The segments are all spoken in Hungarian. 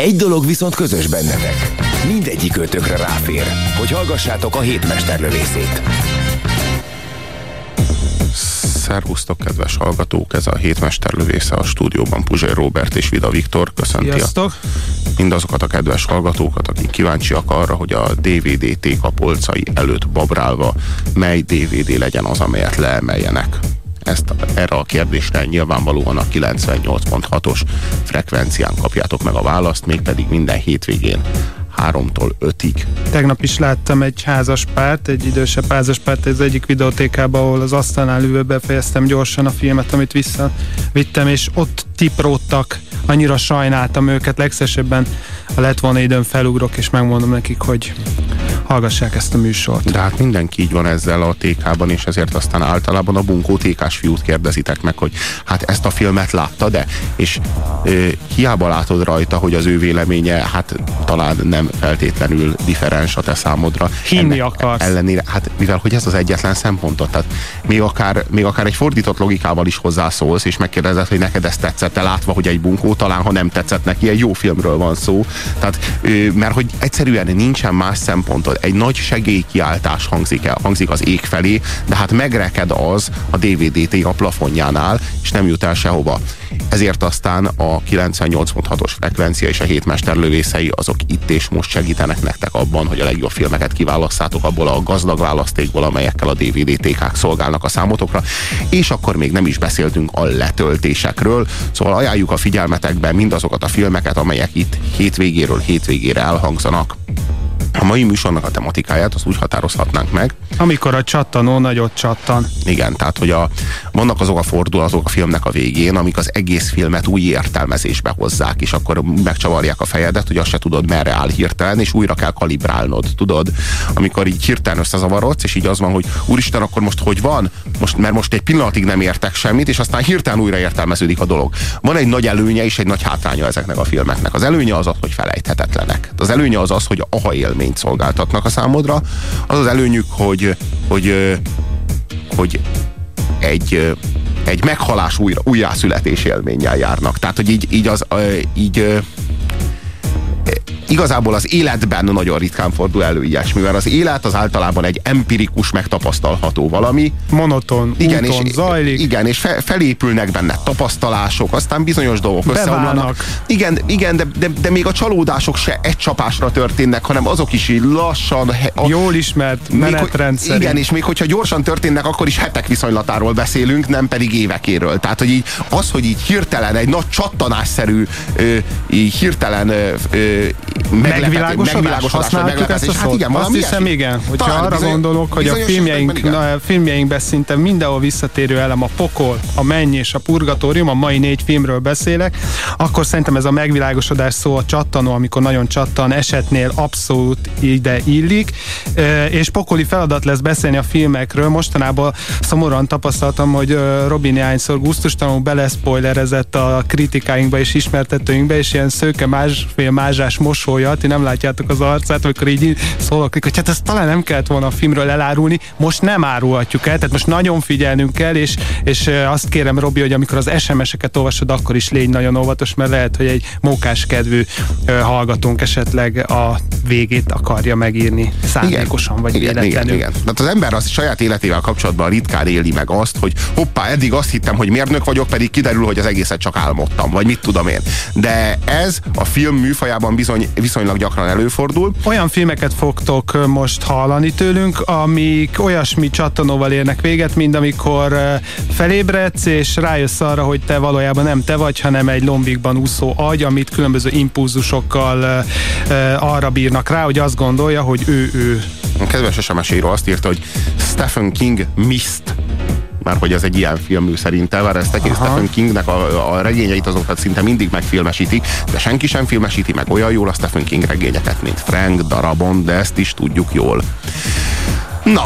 Egy dolog viszont közös bennetek. Mindegyik ötökre ráfér, hogy hallgassátok a hétmesterlövészét. Szervusztok, kedves hallgatók! Ez a hétmesterlövésze a stúdióban Puzsér Robert és Vida Viktor köszönti Sziasztok. a, mindazokat a kedves hallgatókat, akik kíváncsiak arra, hogy a DVD téka polcai előtt babrálva mely DVD legyen az, amelyet leemeljenek. Ezt erre a kérdésre nyilvánvalóan a 98.6-os frekvencián kapjátok meg a választ, mégpedig minden hétvégén 3-tól 5-ig. Tegnap is láttam egy házas párt, egy idősebb házas párt az egyik videótékában, ahol az asztalnál ülve befejeztem gyorsan a filmet, amit visszavittem, és ott tipródtak, annyira sajnáltam őket, legszesebben ha lett volna időm felugrok, és megmondom nekik, hogy hallgassák ezt a műsort. De hát mindenki így van ezzel a TK-ban, és ezért aztán általában a bunkó TK-s fiút kérdezitek meg, hogy hát ezt a filmet látta, de és ö, hiába látod rajta, hogy az ő véleménye hát talán nem feltétlenül differens a te számodra. Hinni Ennek akarsz. Ellenére, hát mivel hogy ez az egyetlen szempontot, tehát még akár, még akár egy fordított logikával is hozzászólsz, és megkérdezed, hogy neked ezt tetszett, te látva, hogy egy bunkó, talán ha nem tetszett neki, egy jó filmről van szó. Tehát, mert hogy egyszerűen nincsen más szempontod. Egy nagy segélykiáltás hangzik, el, hangzik az ég felé, de hát megreked az a DVD-t a plafonjánál, és nem jut el sehova. Ezért aztán a 98.6-os frekvencia és a hétmester lövészei azok itt és most segítenek nektek abban, hogy a legjobb filmeket kiválasztátok abból a gazdag választékból, amelyekkel a DVD-tékák szolgálnak a számotokra, és akkor még nem is beszéltünk a letöltésekről, szóval ajánljuk a figyelmetekbe mindazokat a filmeket, amelyek itt hétvégéről hétvégére elhangzanak. A mai műsornak a tematikáját azt úgy határozhatnánk meg. Amikor a csattanó nagyot csattan. Igen, tehát hogy a, vannak azok a fordulatok a filmnek a végén, amik az egész filmet új értelmezésbe hozzák, és akkor megcsavarják a fejedet, hogy azt se tudod merre áll hirtelen, és újra kell kalibrálnod, tudod? Amikor így hirtelen összezavarodsz, és így az van, hogy úristen, akkor most hogy van? Most, mert most egy pillanatig nem értek semmit, és aztán hirtelen újra értelmeződik a dolog. Van egy nagy előnye és egy nagy hátránya ezeknek a filmeknek. Az előnye az az, hogy felejthetetlenek. Az előnye az az, hogy aha élményt szolgáltatnak a számodra. Az az előnyük, hogy, hogy, hogy egy, egy meghalás újra, újjászületés élménnyel járnak. Tehát, hogy így, így, az, így igazából az életben nagyon ritkán fordul elő ilyesmi, mert az élet az általában egy empirikus, megtapasztalható valami. Monoton, igen, úton és, zajlik. Igen, és fe, felépülnek benne tapasztalások, aztán bizonyos dolgok összeomlanak. Igen, igen de, de, de, még a csalódások se egy csapásra történnek, hanem azok is így lassan. A, Jól ismert menetrendszer. Igen, és még hogyha gyorsan történnek, akkor is hetek viszonylatáról beszélünk, nem pedig évekéről. Tehát, hogy így az, hogy így hirtelen egy nagy csattanásszerű, ö, így hirtelen ö, megvilágosodás, használjuk ezt a? Hát igen, Azt hiszem, igen. Hogyha Talán arra bizony, gondolok, hogy a filmjeink, na, filmjeinkben szinte mindenhol visszatérő elem a pokol, a menny és a purgatórium, a mai négy filmről beszélek, akkor szerintem ez a megvilágosodás szó a csattanó, amikor nagyon csattan, esetnél abszolút ide illik, és pokoli feladat lesz beszélni a filmekről. Mostanában szomorúan tapasztaltam, hogy Robin néhányszor gusztustalanul beleszpoilerezett a kritikáinkba és ismertetőinkbe, és ilyen szőke másfél mázsás mosolya, ti nem látjátok az arcát, amikor így szólok, hogy hát ezt talán nem kellett volna a filmről elárulni, most nem árulhatjuk el, tehát most nagyon figyelnünk kell, és, és azt kérem, Robi, hogy amikor az SMS-eket olvasod, akkor is légy nagyon óvatos, mert lehet, hogy egy mókás kedvű hallgatónk esetleg a végét akarja megírni szándékosan, vagy igen, véletlenül. Igen, igen. Tehát az ember az saját életével kapcsolatban ritkán éli meg azt, hogy hoppá, eddig azt hittem, hogy mérnök vagyok, pedig kiderül, hogy az egészet csak álmodtam, vagy mit tudom én. De ez a film műfajában bizony, viszonylag gyakran előfordul. Olyan filmeket fogtok most hallani tőlünk, amik olyasmi csattanóval érnek véget, mint amikor felébredsz, és rájössz arra, hogy te valójában nem te vagy, hanem egy lombikban úszó agy, amit különböző impulzusokkal arra bírnak rá, hogy azt gondolja, hogy ő ő. A kedves SMS író azt írta, hogy Stephen King Mist mert hogy ez egy ilyen filmű szerintem, mert ezt egész Stephen Kingnek a, a regényeit azokat szinte mindig megfilmesítik, de senki sem filmesíti meg olyan jól a Stephen King regényeket, mint Frank Darabont, de ezt is tudjuk jól. Na,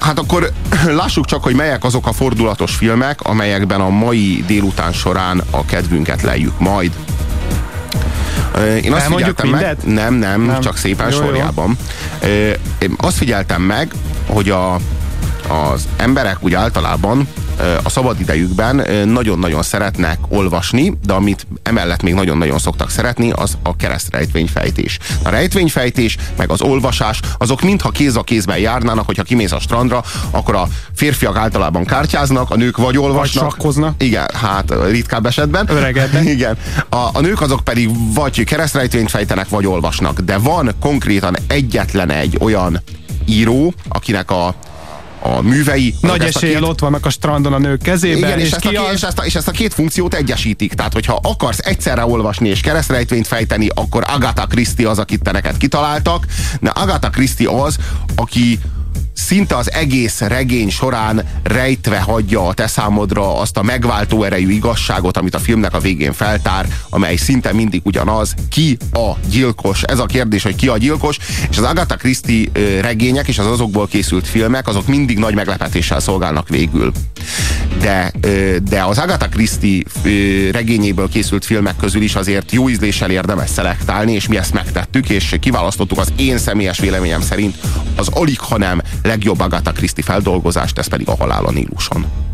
hát akkor lássuk csak, hogy melyek azok a fordulatos filmek, amelyekben a mai délután során a kedvünket lejjük majd. Én azt figyeltem meg, nem, nem, nem, csak szépen jó, sorjában. Jó. Én azt figyeltem meg, hogy a, az emberek úgy általában a szabadidejükben nagyon-nagyon szeretnek olvasni, de amit emellett még nagyon-nagyon szoktak szeretni, az a keresztrejtvényfejtés. A rejtvényfejtés, meg az olvasás, azok mintha kéz a kézben járnának, hogyha kimész a strandra, akkor a férfiak általában kártyáznak, a nők vagy olvasnak. Vagy sakkoznak. Igen, hát ritkább esetben. Öregednek. Igen. A, a nők azok pedig vagy keresztrejtvényt fejtenek, vagy olvasnak. De van konkrétan egyetlen egy olyan író, akinek a a művei. Nagy eséllyel két... ott vannak a strandon a nők kezében. Igen, és, és, ezt a, az... és, ezt a, és ezt a két funkciót egyesítik. Tehát, hogyha akarsz egyszerre olvasni és keresztrejtvényt fejteni, akkor Agatha Christie az, akit te neked kitaláltak. De Agatha Christie az, aki szinte az egész regény során rejtve hagyja a te számodra azt a megváltó erejű igazságot, amit a filmnek a végén feltár, amely szinte mindig ugyanaz, ki a gyilkos. Ez a kérdés, hogy ki a gyilkos, és az Agatha Christie regények és az azokból készült filmek, azok mindig nagy meglepetéssel szolgálnak végül. De, de az Agatha Christie regényéből készült filmek közül is azért jó ízléssel érdemes szelektálni, és mi ezt megtettük, és kiválasztottuk az én személyes véleményem szerint az alig, hanem legjobb Agatha Christie feldolgozást, ez pedig a Halál a Níluson.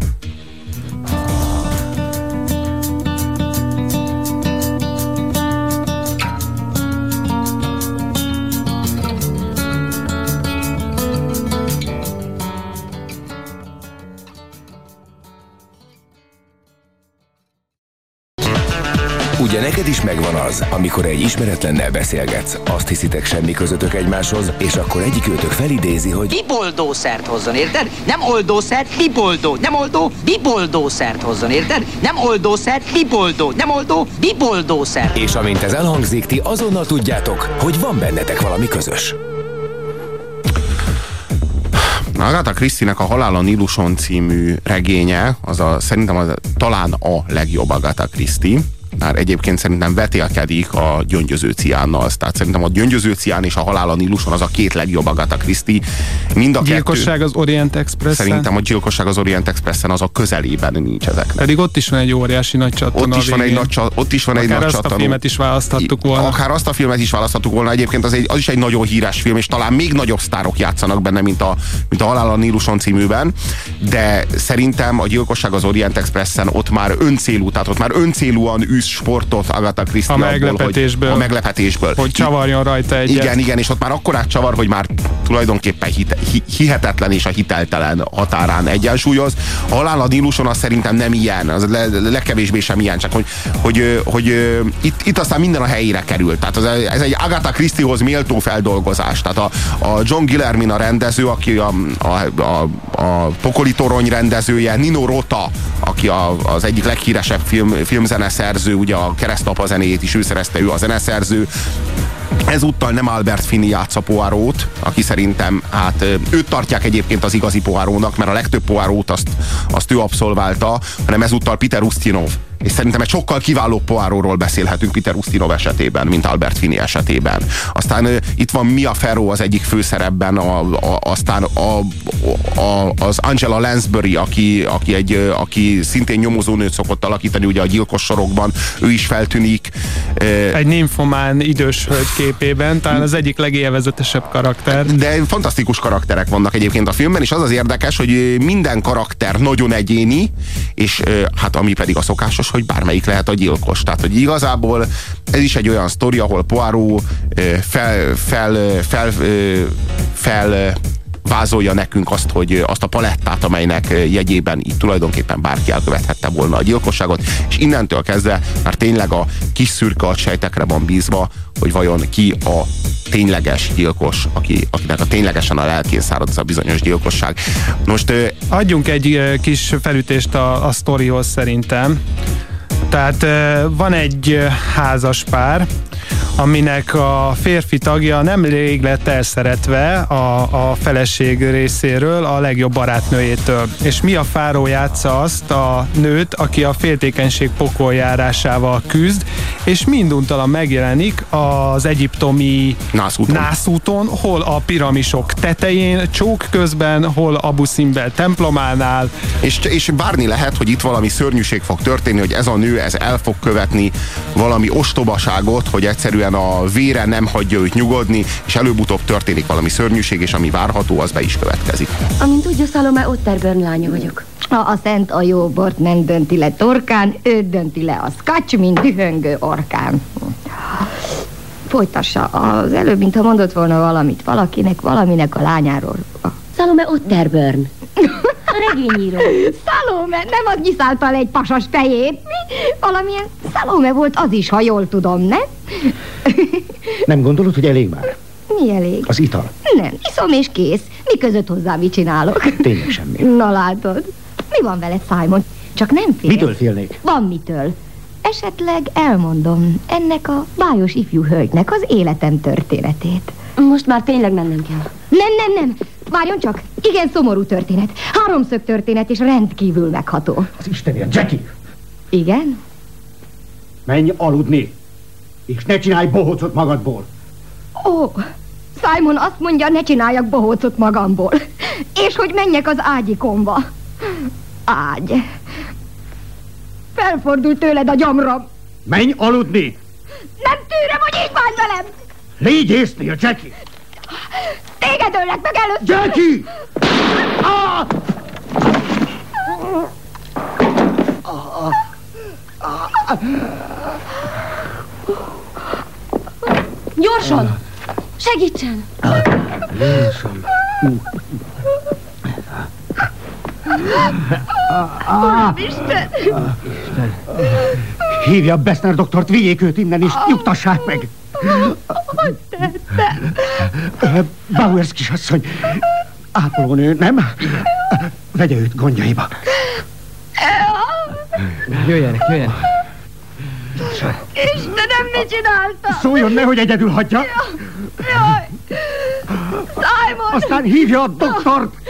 Is megvan az, amikor egy ismeretlennel beszélgetsz, azt hiszitek semmi közöttök egymáshoz, és akkor egyik őtök felidézi, hogy biboldószert hozzon, érted? Nem oldószert, biboldó. Nem oldó, biboldószert hozzon, érted? Nem oldószert, biboldó. Nem oldó, biboldószert. És amint ez elhangzik, ti azonnal tudjátok, hogy van bennetek valami közös. Agatha Christie-nek a Halál a Níluson című regénye, az a, szerintem az talán a legjobb Agatha Christie már egyébként szerintem vetélkedik a gyöngyöző ciánnal. Tehát szerintem a gyöngyöző cián és a halál a Níluson az a két legjobb Agatha Christie. Mind a gyilkosság kettő, az Orient express Szerintem a gyilkosság az Orient Expressen az a közelében nincs ezeknek. Pedig ott is van egy óriási nagy csatorna. Ott is van egy nagy, ott is van akár egy nagy azt a filmet is választhattuk volna. Akár azt a filmet is választhattuk volna. Egyébként az, egy, az is egy nagyon híres film, és talán még nagyobb sztárok játszanak benne, mint a, mint a Halál a Níluson címűben. De szerintem a gyilkosság az Orient Expressen ott már öncélú, tehát ott már öncélúan űz sportot Agatha Christie a meglepetésből, hogy, a meglepetésből. Hogy csavarjon rajta egy. Igen, igen, és ott már akkorát csavar, hogy már tulajdonképpen hite, hi, hihetetlen és a hiteltelen határán egyensúlyoz. A halál a Níluson az szerintem nem ilyen, az le, legkevésbé sem ilyen, csak hogy, hogy, hogy, hogy itt, itt aztán minden a helyére került. Tehát az, ez egy Agatha Christiehoz méltó feldolgozás. Tehát a, a John Guillermin a rendező, aki a, a, a, a Pokoli Torony rendezője, Nino Rota, aki a, az egyik leghíresebb film, filmzeneszerző, ugye a keresztapa zenéjét is ő szerezte, ő a zeneszerző. Ezúttal nem Albert Finney játsza Poirót, aki szerintem, hát őt tartják egyébként az igazi Poirónak, mert a legtöbb Poirót azt, azt ő abszolválta, hanem ezúttal Peter Ustinov és szerintem egy sokkal kiváló Poirotról beszélhetünk Peter Ustinov esetében, mint Albert Finney esetében. Aztán uh, itt van Mia Ferro az egyik főszerepben, a, a, aztán a, a, az Angela Lansbury, aki, aki, egy, aki szintén nyomozónőt szokott alakítani ugye a gyilkos sorokban, ő is feltűnik. Egy nymphomán idős hölgy képében, talán az egyik legélvezetesebb karakter. De fantasztikus karakterek vannak egyébként a filmben, és az az érdekes, hogy minden karakter nagyon egyéni, és hát ami pedig a szokásos, hogy bármelyik lehet a gyilkos. Tehát, hogy igazából ez is egy olyan sztori, ahol Poirot fel, fel, fel, fel vázolja nekünk azt, hogy azt a palettát, amelynek jegyében itt tulajdonképpen bárki elkövethette volna a gyilkosságot, és innentől kezdve már tényleg a kis szürke sejtekre van bízva, hogy vajon ki a tényleges gyilkos, aki, akinek a ténylegesen a lelkén szárad az a bizonyos gyilkosság. Most adjunk egy kis felütést a, a sztorihoz szerintem. Tehát van egy házas pár, aminek a férfi tagja nem rég lett elszeretve a, a feleség részéről a legjobb barátnőjétől. És mi a fáró játsza azt a nőt, aki a féltékenység pokoljárásával küzd, és minduntalan megjelenik az egyiptomi nászúton. nászúton, hol a piramisok tetején, csók közben, hol Abu Simbel templománál. És, és várni lehet, hogy itt valami szörnyűség fog történni, hogy ez a nő ez el fog követni valami ostobaságot, hogy egyszerűen a vére nem hagyja őt nyugodni, és előbb-utóbb történik valami szörnyűség, és ami várható, az be is következik. Amint tudja, Salome Otterburn lánya vagyok. Ha a szent a jó bort nem dönti le torkán, ő dönti le a szkacs, mint dühöngő orkán. Folytassa az előbb, mintha mondott volna valamit valakinek, valaminek a lányáról. Salome Otterburn. Regényíró. Salome, nem az nyiszálta le egy pasas fejét. Mi? Valamilyen Salome volt az is, ha jól tudom, nem? Nem gondolod, hogy elég már? Mi elég? Az ital. Nem, iszom és kész. Mi között hozzá mit csinálok? Tényleg semmi. Na látod. Mi van veled, Simon? Csak nem fél. Mitől félnék? Van mitől. Esetleg elmondom ennek a bájos ifjú hölgynek az életem történetét. Most már tényleg mennem kell. Nem, nem, nem. Várjon csak. Igen, szomorú történet. Háromszög történet, és rendkívül megható. Az Istenért, Jackie! Igen? Menj aludni, és ne csinálj bohócot magadból. Ó, Simon azt mondja, ne csináljak bohócot magamból. És hogy menjek az ágyikomba. Ágy. Felfordult tőled a gyomrom. Menj aludni! Nem tűröm, hogy így bánj velem! Légy észnél, Jackie! Téged öllek meg előtt! Jackie! Ah! Gyorsan! Segítsen! Gyorsan! Isten! Hívja a Bessner doktort, vigyék őt innen, és nyugtassák meg! Hogy tette? Bauers kisasszony, ápolónő, nem? Vegye őt gondjaiba. Jöjjenek, jöjjenek. Istenem, mit csináltam? Szóljon, nehogy egyedül hagyja. Jaj! Simon! Aztán hívja a doktort!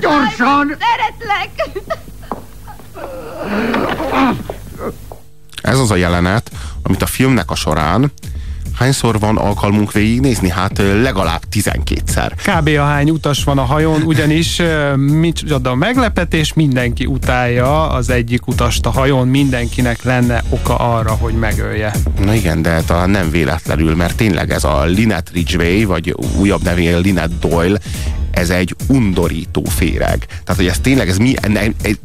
Gyorsan! Szeretlek! Ez az a jelenet, amit a filmnek a során hányszor van alkalmunk végignézni? Hát legalább 12-szer. Kb. a hány utas van a hajón, ugyanis micsoda meglepetés, mindenki utálja az egyik utast a hajón, mindenkinek lenne oka arra, hogy megölje. Na igen, de talán nem véletlenül, mert tényleg ez a Lynette Ridgway, vagy újabb nevén Lynette Doyle, ez egy undorító féreg. Tehát, hogy ez tényleg, ez mi,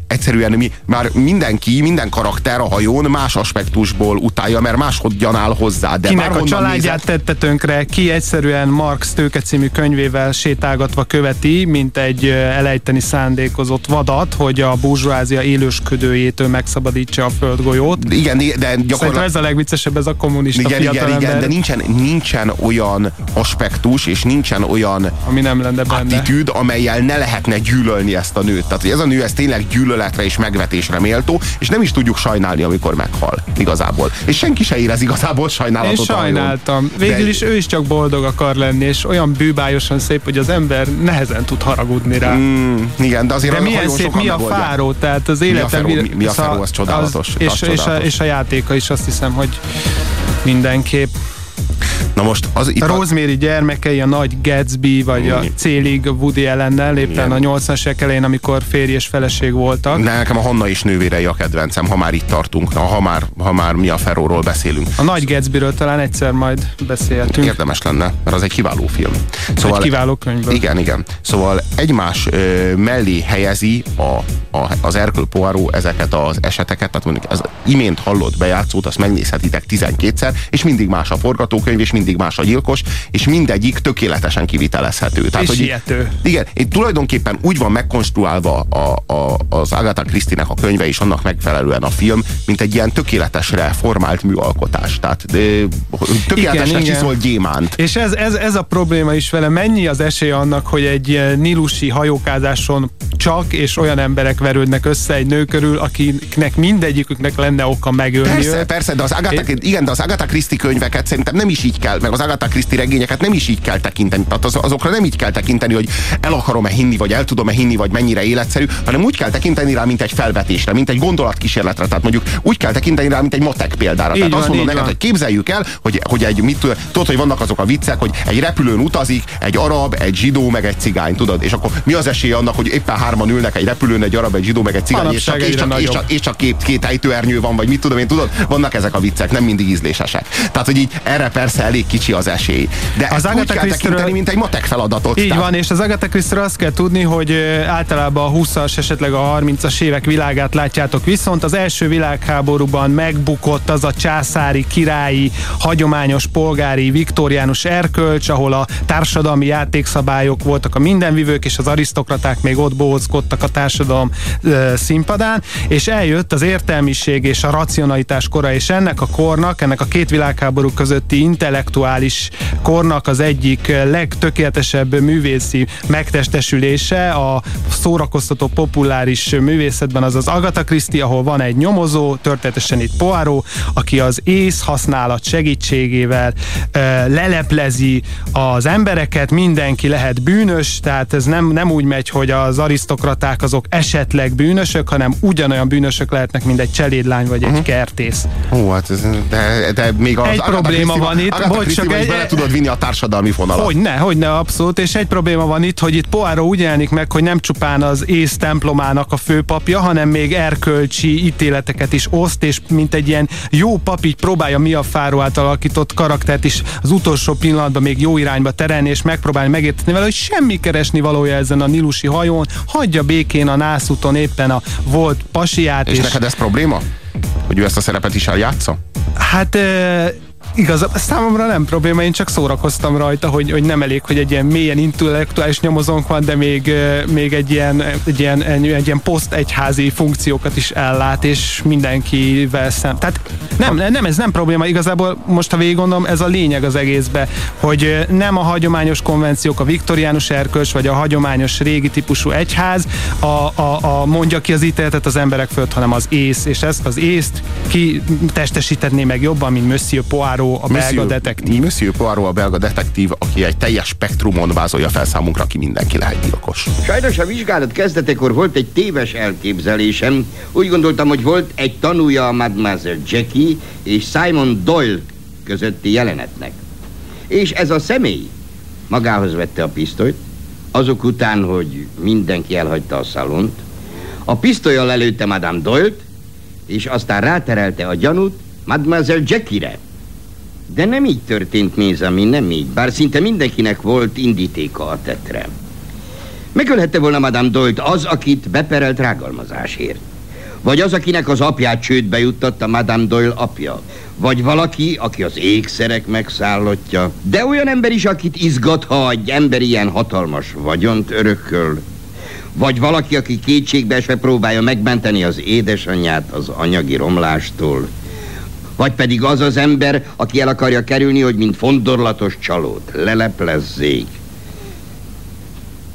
egyszerűen mi, már mindenki, minden karakter a hajón más aspektusból utálja, mert máshogy gyanál hozzá. De Kinek a családját nézett... tette tönkre, ki egyszerűen Marx tőke című könyvével sétálgatva követi, mint egy elejteni szándékozott vadat, hogy a burzsóázia élősködőjétől megszabadítsa a földgolyót. Igen, de gyakorlatilag... Szerintem ez a legviccesebb, ez a kommunista igen, igen, igen, de nincsen, nincsen olyan aspektus, és nincsen olyan ami nem lenne benne attitűd, amelyel ne lehetne gyűlölni ezt a nőt. Tehát, hogy ez a nő ez tényleg gyűlöletre és megvetésre méltó, és nem is tudjuk sajnálni, amikor meghal. Igazából. És senki se érez igazából sajnálatot. Én sajnáltam. Végül de... is ő is csak boldog akar lenni, és olyan bűbájosan szép, hogy az ember nehezen tud haragudni rá. Mm, igen, de azért de milyen szép, mi a fáró, tehát az életem... Mi a, mi, mi a fáró, az csodálatos. Az, és, az és, csodálatos. A, és a játéka is azt hiszem, hogy mindenképp Na most az itt a Rosemary gyermekei, a nagy Gatsby, vagy a Célig Woody ellennel éppen a 80-as elején, amikor férj és feleség voltak. De nekem a Hanna is nővérei a kedvencem, ha már itt tartunk, ha már, ha már mi a Ferróról beszélünk. A nagy Gatsbyről talán egyszer majd beszéltünk. Érdemes lenne, mert az egy kiváló film. Szóval, egy kiváló könyv. Igen, igen. Szóval egymás ö, mellé helyezi a, a, az Erkül Poirot ezeket az eseteket, tehát mondjuk az imént hallott bejátszót, azt megnézhetitek 12-szer, és mindig más a forgatókönyv, és mindig mindig más a gyilkos, és mindegyik tökéletesen kivitelezhető. Tehát, és hogy, hihető. Igen, itt tulajdonképpen úgy van megkonstruálva a, a, az Agatha Christie-nek a könyve, és annak megfelelően a film, mint egy ilyen tökéletesre formált műalkotás. Tehát tökéletesre csiszolt gyémánt. És ez, ez, ez a probléma is vele. Mennyi az esély annak, hogy egy nilusi hajókázáson csak és olyan emberek verődnek össze egy nő körül, akiknek mindegyiküknek lenne oka megölni Persze, őt. persze, de az Agatha, é... igen, de az Agatha Christie könyveket szerintem nem is így kell, meg az Agatha Christie regényeket nem is így kell tekinteni. Tehát az, azokra nem így kell tekinteni, hogy el akarom-e hinni, vagy el tudom-e hinni, vagy mennyire életszerű, hanem úgy kell tekinteni rá, mint egy felvetésre, mint egy gondolatkísérletre. Tehát mondjuk úgy kell tekinteni rá, mint egy matek példára. Így Tehát van, azt mondom neked, van. hogy képzeljük el, hogy, hogy egy mit tudod, hogy vannak azok a viccek, hogy egy repülőn utazik, egy arab, egy zsidó, meg egy cigány, tudod? És akkor mi az esély annak, hogy éppen hárman ülnek egy repülőn, egy arab, egy zsidó, meg egy cigány, és csak, és csak, és csak, és csak két, két ejtőernyő van, vagy mit tudom én, tudod? Vannak ezek a viccek, nem mindig ízlésesek. Tehát, hogy így erre persze elég kicsi az esély. De az úgy kell tekinteni, mint egy matek feladatot. Így tehát... van, és az Agatha christie azt kell tudni, hogy általában a 20-as, esetleg a 30-as évek világát látjátok, viszont az első világháborúban megbukott az a császári, királyi, hagyományos polgári, viktoriánus erkölcs, ahol a társadalmi játékszabályok voltak a mindenvivők, és az arisztokraták még ott bohózkodtak a társadalom színpadán, és eljött az értelmiség és a racionalitás kora, és ennek a kornak, ennek a két világháború közötti intellektuális kornak az egyik legtökéletesebb művészi megtestesülése a szórakoztató populáris művészetben az az Agatha Christie, ahol van egy nyomozó, történetesen itt Poirot, aki az ész használat segítségével leleplezi az embereket, mindenki lehet bűnös, tehát ez nem, nem úgy megy, hogy az arisztokraták azok esetleg bűnösök, hanem ugyanolyan bűnösök lehetnek, mint egy cselédlány vagy uh-huh. egy kertész. Ó, hát ez, de, de még az Egy Agatha probléma Christie, van itt, Agatha bocs, csak egy, bele tudod vinni a társadalmi fonalat. Hogy ne, hogy ne, abszolút, és egy probléma van itt, hogy itt Poirot úgy jelenik meg, hogy nem csupán az ész templomának a főpapja, hanem még erkölcsi ítéleteket is oszt, és mint egy ilyen jó pap így próbálja mi a fáró által alakított karaktert is az utolsó pillanatban még jó irányba terelni, és megpróbálni megértetni vele, hogy semmi keresni valója ezen a nilusi hajón, hagyja békén a nászúton éppen a volt pasiát. És, és neked ez probléma? Hogy ő ezt a szerepet is eljátsza? Hát Igaz, számomra nem probléma, én csak szórakoztam rajta, hogy, hogy nem elég, hogy egy ilyen mélyen intellektuális nyomozónk van, de még, még egy ilyen, egy ilyen, egy, egy ilyen poszt-egyházi funkciókat is ellát, és mindenkivel szem. Tehát nem, nem, ez nem probléma, igazából most ha végig gondolom, ez a lényeg az egészbe, hogy nem a hagyományos konvenciók, a viktoriánus erkölcs, vagy a hagyományos régi típusú egyház a, a, a mondja ki az ítéletet az emberek fölött, hanem az ész, és ezt az észt ki testesítetné meg jobban, mint Monsieur Poirot Poirot, a belga Monsieur, detektív. Monsieur Poirot, a belga detektív, aki egy teljes spektrumon vázolja fel számunkra, aki mindenki lehet gyilkos. Sajnos a vizsgálat kezdetekor volt egy téves elképzelésem. Úgy gondoltam, hogy volt egy tanúja a Mademoiselle Jackie és Simon Doyle közötti jelenetnek. És ez a személy magához vette a pisztolyt, azok után, hogy mindenki elhagyta a szalont, a pisztolyjal előtte Madame Doyle-t, és aztán ráterelte a gyanút Mademoiselle Jackie-re. De nem így történt, Mézami, nem így. Bár szinte mindenkinek volt indítéka a tetre. Megölhette volna Madame Doyle az, akit beperelt rágalmazásért. Vagy az, akinek az apját csődbe juttatta Madame Doyle apja. Vagy valaki, aki az ékszerek megszállottja. De olyan ember is, akit izgat, ha egy ember ilyen hatalmas vagyont örököl. Vagy valaki, aki kétségbeesve próbálja megmenteni az édesanyját az anyagi romlástól. Vagy pedig az az ember, aki el akarja kerülni, hogy mint fondorlatos csalót leleplezzék.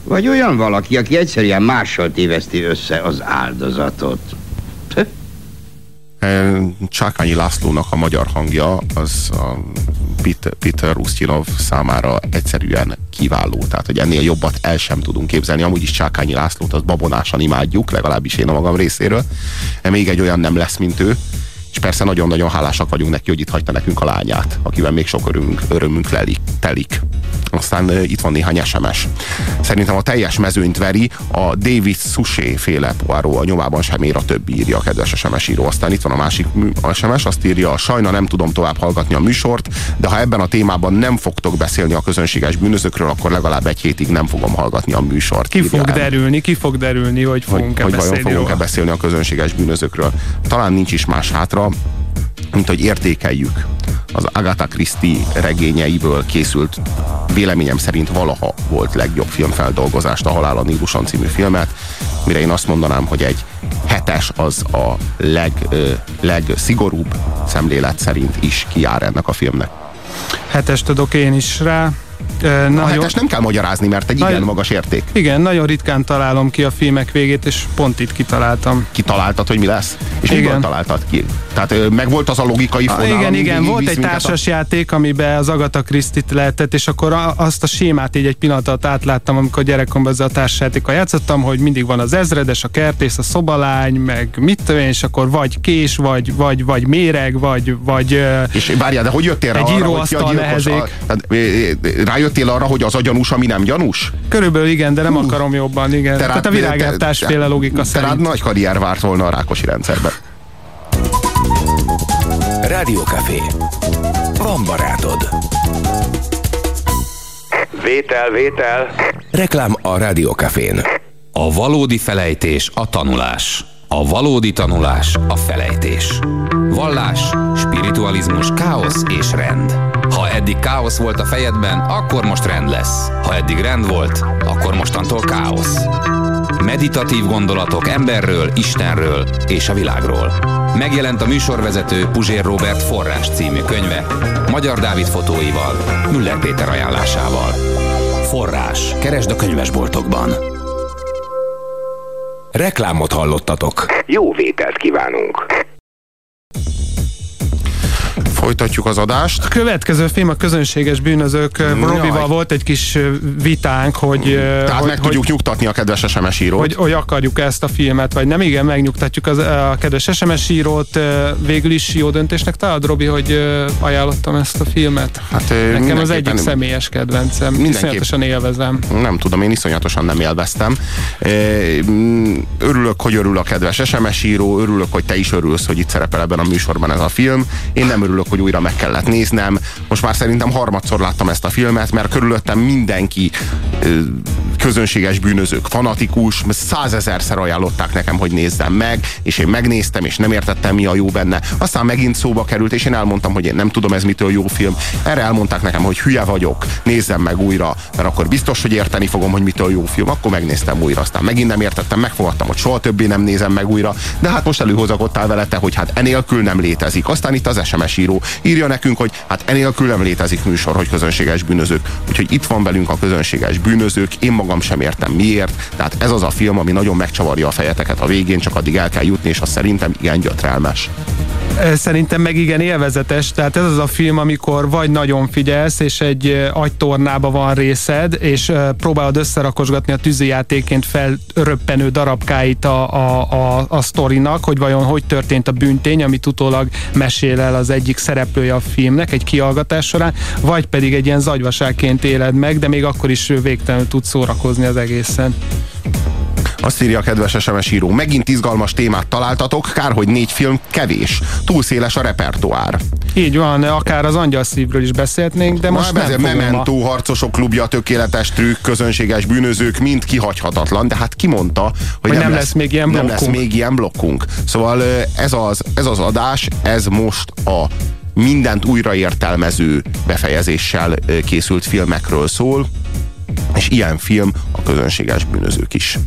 Vagy olyan valaki, aki egyszerűen mással téveszti össze az áldozatot. Csákányi Lászlónak a magyar hangja az a Peter, Peter Ustinov számára egyszerűen kiváló. Tehát, hogy ennél jobbat el sem tudunk képzelni. Amúgy is Csákányi Lászlót az babonásan imádjuk, legalábbis én a magam részéről. Még egy olyan nem lesz, mint ő és persze nagyon-nagyon hálásak vagyunk neki, hogy itt hagyta nekünk a lányát, akivel még sok örömünk, örömünk lelik, telik. Aztán itt van néhány SMS. Szerintem a teljes mezőnyt veri a David Suché féle poáró, a nyomában sem ér a többi írja a kedves SMS író. Aztán itt van a másik SMS, azt írja, sajna nem tudom tovább hallgatni a műsort, de ha ebben a témában nem fogtok beszélni a közönséges bűnözőkről, akkor legalább egy hétig nem fogom hallgatni a műsort. Ki fog el. derülni, ki fog derülni, hogy fogunk-e hogy, hogy vajon fogunk-e beszélni a közönséges bűnözőkről. Talán nincs is más hátra, mint hogy értékeljük az Agatha Christie regényeiből készült véleményem szerint valaha volt legjobb filmfeldolgozást, a Halál a Níluson című filmet, mire én azt mondanám, hogy egy hetes az a leg, legszigorúbb szemlélet szerint is kiár ennek a filmnek. Hetest adok én is rá. Na, a hetes nem kell magyarázni, mert egy nagyon, igen magas érték. Igen, nagyon ritkán találom ki a filmek végét, és pont itt kitaláltam. Kitaláltad, hogy mi lesz? És igen. miből találtad ki? Tehát meg volt az a logikai fonál, Igen, igen, volt egy társas a... amiben az Agatha Christie-t lehetett, és akkor azt a sémát így egy pillanatot átláttam, amikor gyerekkomban ezzel a társasjátékkal játszottam, hogy mindig van az ezredes, a kertész, a szobalány, meg mit tudom én, és akkor vagy kés, vagy, vagy, vagy méreg, vagy, vagy és várjál, de hogy jöttél rá egy arra, hogy a gyilkos, a, rájöttél arra, hogy az a gyanús, ami nem gyanús? Körülbelül igen, de nem Hú. akarom jobban, igen. Te Tehát a virágártás féle logika szerint. Tehát nagy karrier várt volna a Rákosi rendszerben. Café. Van barátod. Vétel, vétel. Reklám a Cafén. A valódi felejtés a tanulás. A valódi tanulás a felejtés. Vallás, spiritualizmus, káosz és rend. Eddig káosz volt a fejedben, akkor most rend lesz. Ha eddig rend volt, akkor mostantól káosz. Meditatív gondolatok emberről, Istenről és a világról. Megjelent a műsorvezető Puzsér Robert Forrás című könyve, Magyar Dávid fotóival, Müller Péter ajánlásával. Forrás. Keresd a könyvesboltokban. Reklámot hallottatok. Jó vételt kívánunk! Folytatjuk az adást. A következő film a közönséges bűnözők. Robival volt egy kis vitánk, hogy... Tehát hogy, meg hogy, tudjuk nyugtatni a kedves SMS írót. Hogy, hogy akarjuk ezt a filmet, vagy nem. Igen, megnyugtatjuk az, a kedves SMS írót. Végül is jó döntésnek találod, Robi, hogy ajánlottam ezt a filmet. Hát, Nekem az egyik személyes kedvencem. Iszonyatosan élvezem. Nem tudom, én iszonyatosan nem élveztem. Örülök, hogy örül a kedves SMS író, örülök, hogy te is örülsz, hogy itt szerepel ebben a műsorban ez a film. Én nem örülök, hogy újra meg kellett néznem. Most már szerintem harmadszor láttam ezt a filmet, mert körülöttem mindenki közönséges bűnözők, fanatikus, százezerszer ajánlották nekem, hogy nézzem meg, és én megnéztem, és nem értettem, mi a jó benne. Aztán megint szóba került, és én elmondtam, hogy én nem tudom, ez mitől jó film. Erre elmondták nekem, hogy hülye vagyok, nézzem meg újra, mert akkor biztos, hogy érteni fogom, hogy mitől jó film. Akkor megnéztem újra, aztán megint nem értettem, megfogadtam, hogy soha többé nem nézem meg újra, de hát most előhozakodtál vele te, hogy hát enélkül nem létezik. Aztán itt az SMS író írja nekünk, hogy hát enélkül nem létezik műsor, hogy közönséges bűnözők. Úgyhogy itt van velünk a közönséges bűnözők, én magam sem értem miért. Tehát ez az a film, ami nagyon megcsavarja a fejeteket a végén, csak addig el kell jutni, és az szerintem igen gyötrelmes. Szerintem meg igen élvezetes, tehát ez az a film, amikor vagy nagyon figyelsz, és egy agytornába van részed, és próbálod összerakosgatni a tűzijátéként felröppenő darabkáit a, a, a, a sztorinak, hogy vajon hogy történt a bűntény, amit utólag mesél el az egyik szereplője a filmnek egy kiallgatás során, vagy pedig egy ilyen zagyvaságként éled meg, de még akkor is végtelenül tud szórakozni az egészen. Azt írja a kedves SMS író. Megint izgalmas témát találtatok, kár, hogy négy film kevés. Túl széles a repertoár. Így van, akár az angyal szívről is beszélhetnénk, de most Na, nem Memento, harcosok klubja, tökéletes trükk, közönséges bűnözők, mind kihagyhatatlan, de hát ki mondta, hogy, hogy nem, nem, lesz, lesz még ilyen blokkunk. Nem lesz még ilyen blokkunk. Szóval ez az, ez az adás, ez most a mindent újraértelmező befejezéssel készült filmekről szól, és ilyen film a közönséges bűnözők is.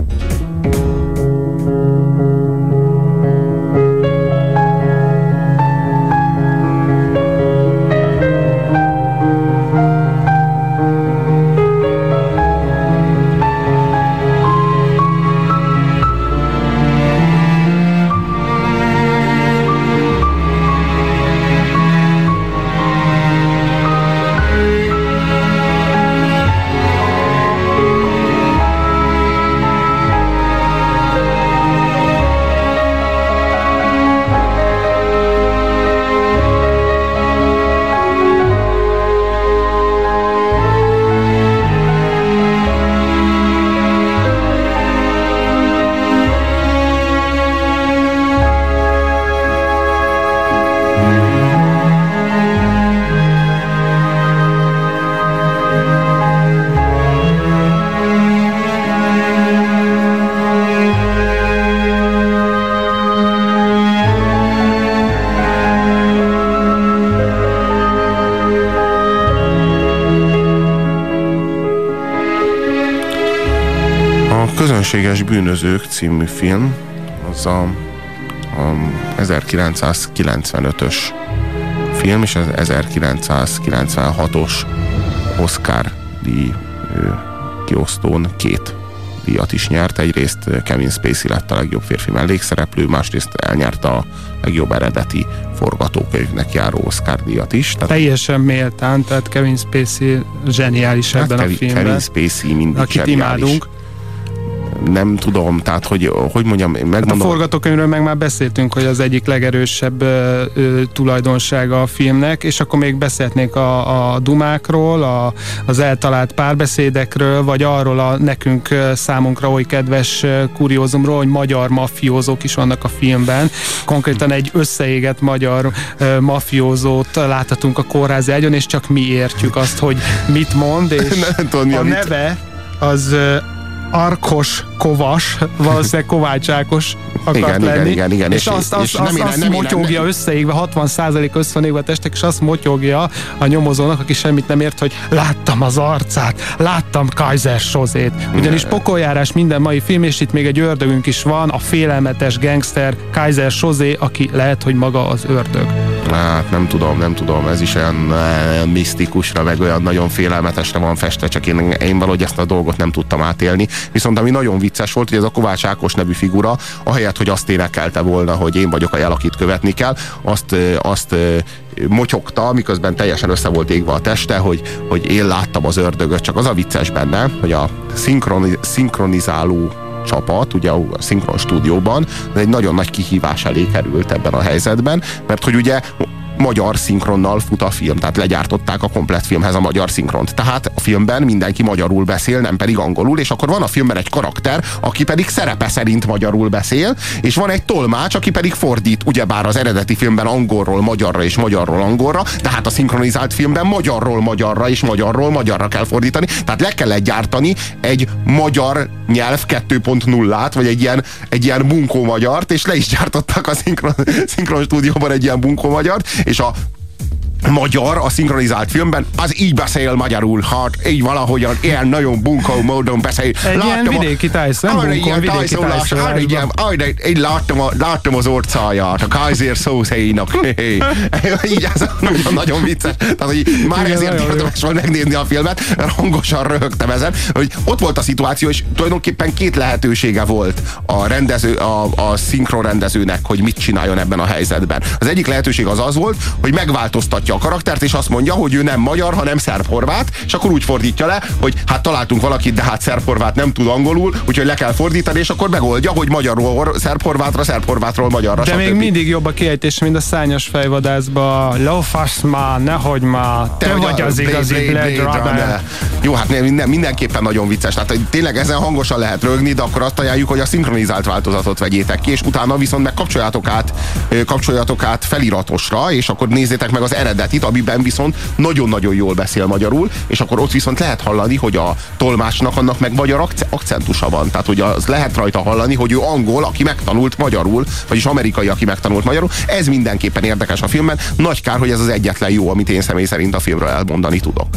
Közönséges bűnözők című film, az a, a 1995-ös film, és az 1996-os Oscar díj kiosztón két díjat is nyert. Egyrészt Kevin Spacey lett a legjobb férfi mellékszereplő, másrészt elnyerte a legjobb eredeti forgatókönyvnek járó Oscar díjat is. Tehát Teljesen méltán, tehát Kevin Spacey zseniális hát ebben Kevin, a filmben. Kevin Spacey mindig akit zseniális. imádunk nem tudom, tehát hogy, hogy mondjam, megmondom. Hát a forgatókönyvről meg már beszéltünk, hogy az egyik legerősebb ö, ö, tulajdonsága a filmnek, és akkor még beszélhetnék a, a dumákról, a, az eltalált párbeszédekről, vagy arról a nekünk számunkra oly kedves kuriózumról, hogy magyar mafiózók is vannak a filmben. Konkrétan egy összeégett magyar ö, mafiózót láthatunk a kórház ágyon, és csak mi értjük azt, hogy mit mond, és nem tudom, a neve az Arkoş. Kovas, valószínűleg Kovács Ákos akart igen, lenni. Igen, igen, igen. És, és azt, azt, és azt, azt nem motyogja nem, összeégve, 60% összeégve a testek, és azt motyogja a nyomozónak, aki semmit nem ért, hogy láttam az arcát, láttam Kaiser Sozét. Ugyanis pokoljárás minden mai film, és itt még egy ördögünk is van, a félelmetes gangster Kaiser Sozé, aki lehet, hogy maga az ördög. Hát nem tudom, nem tudom, ez is olyan, olyan misztikusra, meg olyan nagyon félelmetesre van festve, csak én, én valahogy ezt a dolgot nem tudtam átélni. Viszont ami nagyon vicces volt, hogy ez a Kovács Ákos nevű figura, ahelyett, hogy azt énekelte volna, hogy én vagyok a jel, akit követni kell, azt, azt motyogta, miközben teljesen össze volt égve a teste, hogy, hogy én láttam az ördögöt. Csak az a vicces benne, hogy a szinkroni, szinkronizáló csapat, ugye a szinkron stúdióban, egy nagyon nagy kihívás elé került ebben a helyzetben, mert hogy ugye magyar szinkronnal fut a film, tehát legyártották a komplet filmhez a magyar szinkront. Tehát a filmben mindenki magyarul beszél, nem pedig angolul, és akkor van a filmben egy karakter, aki pedig szerepe szerint magyarul beszél, és van egy tolmács, aki pedig fordít, ugyebár az eredeti filmben angolról magyarra és magyarról angolra, tehát a szinkronizált filmben magyarról magyarra és magyarról magyarra kell fordítani, tehát le kell gyártani egy magyar nyelv 2.0-át, vagy egy ilyen, egy ilyen bunkó magyart, és le is gyártottak a szinkron, szinkron stúdióban egy ilyen bunkó magyart, és a magyar a szinkronizált filmben, az így beszél magyarul, hát így valahogyan ilyen nagyon bunkó módon beszél. Egy láttam ilyen vidéki tájsz, nem bunkó, vidéki tájszolás. Így láttam, a, láttam az orcáját, a Kaiser szószainak. így ez nagyon, nagyon vicces. Tehát, hogy már Igen, ezért érdemes volt megnézni a filmet, mert hangosan röhögtem ezen, hogy ott volt a szituáció, és tulajdonképpen két lehetősége volt a rendező, a, a szinkron rendezőnek, hogy mit csináljon ebben a helyzetben. Az egyik lehetőség az az volt, hogy megváltoztatja a karaktert, és azt mondja, hogy ő nem magyar, hanem szerb-horvát, és akkor úgy fordítja le, hogy hát találtunk valakit, de hát szerb-horvát nem tud angolul, úgyhogy le kell fordítani, és akkor megoldja, hogy magyarról szerb-horvátra, szerb-horvátról magyarra. De még mindig jobb a kiejtés, mint a szányos fejvadászba. Lófasz ma, nehogy ma, te, te vagy az igazi Blade Runner. Jó, hát minden, mindenképpen nagyon vicces. Tehát tényleg ezen hangosan lehet rögni, de akkor azt ajánljuk, hogy a szinkronizált változatot vegyétek ki, és utána viszont meg kapcsoljátok át, kapcsoljátok át feliratosra, és akkor nézzétek meg az eredet eredetit, amiben viszont nagyon-nagyon jól beszél magyarul, és akkor ott viszont lehet hallani, hogy a tolmásnak annak meg magyar akcentusa van. Tehát, hogy az lehet rajta hallani, hogy ő angol, aki megtanult magyarul, vagyis amerikai, aki megtanult magyarul. Ez mindenképpen érdekes a filmben. Nagy kár, hogy ez az egyetlen jó, amit én személy szerint a filmről elmondani tudok.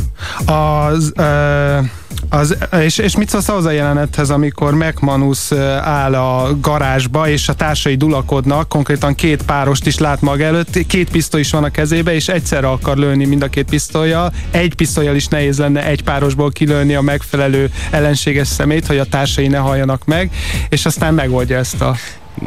Az... Uh az, és, és mit szólsz ahhoz a jelenethez, amikor McManus áll a garázsba, és a társai dulakodnak, konkrétan két párost is lát maga előtt, két pisztoly is van a kezébe, és egyszerre akar lőni mind a két pisztolyjal. Egy pisztolyjal is nehéz lenne egy párosból kilőni a megfelelő ellenséges szemét, hogy a társai ne halljanak meg, és aztán megoldja ezt a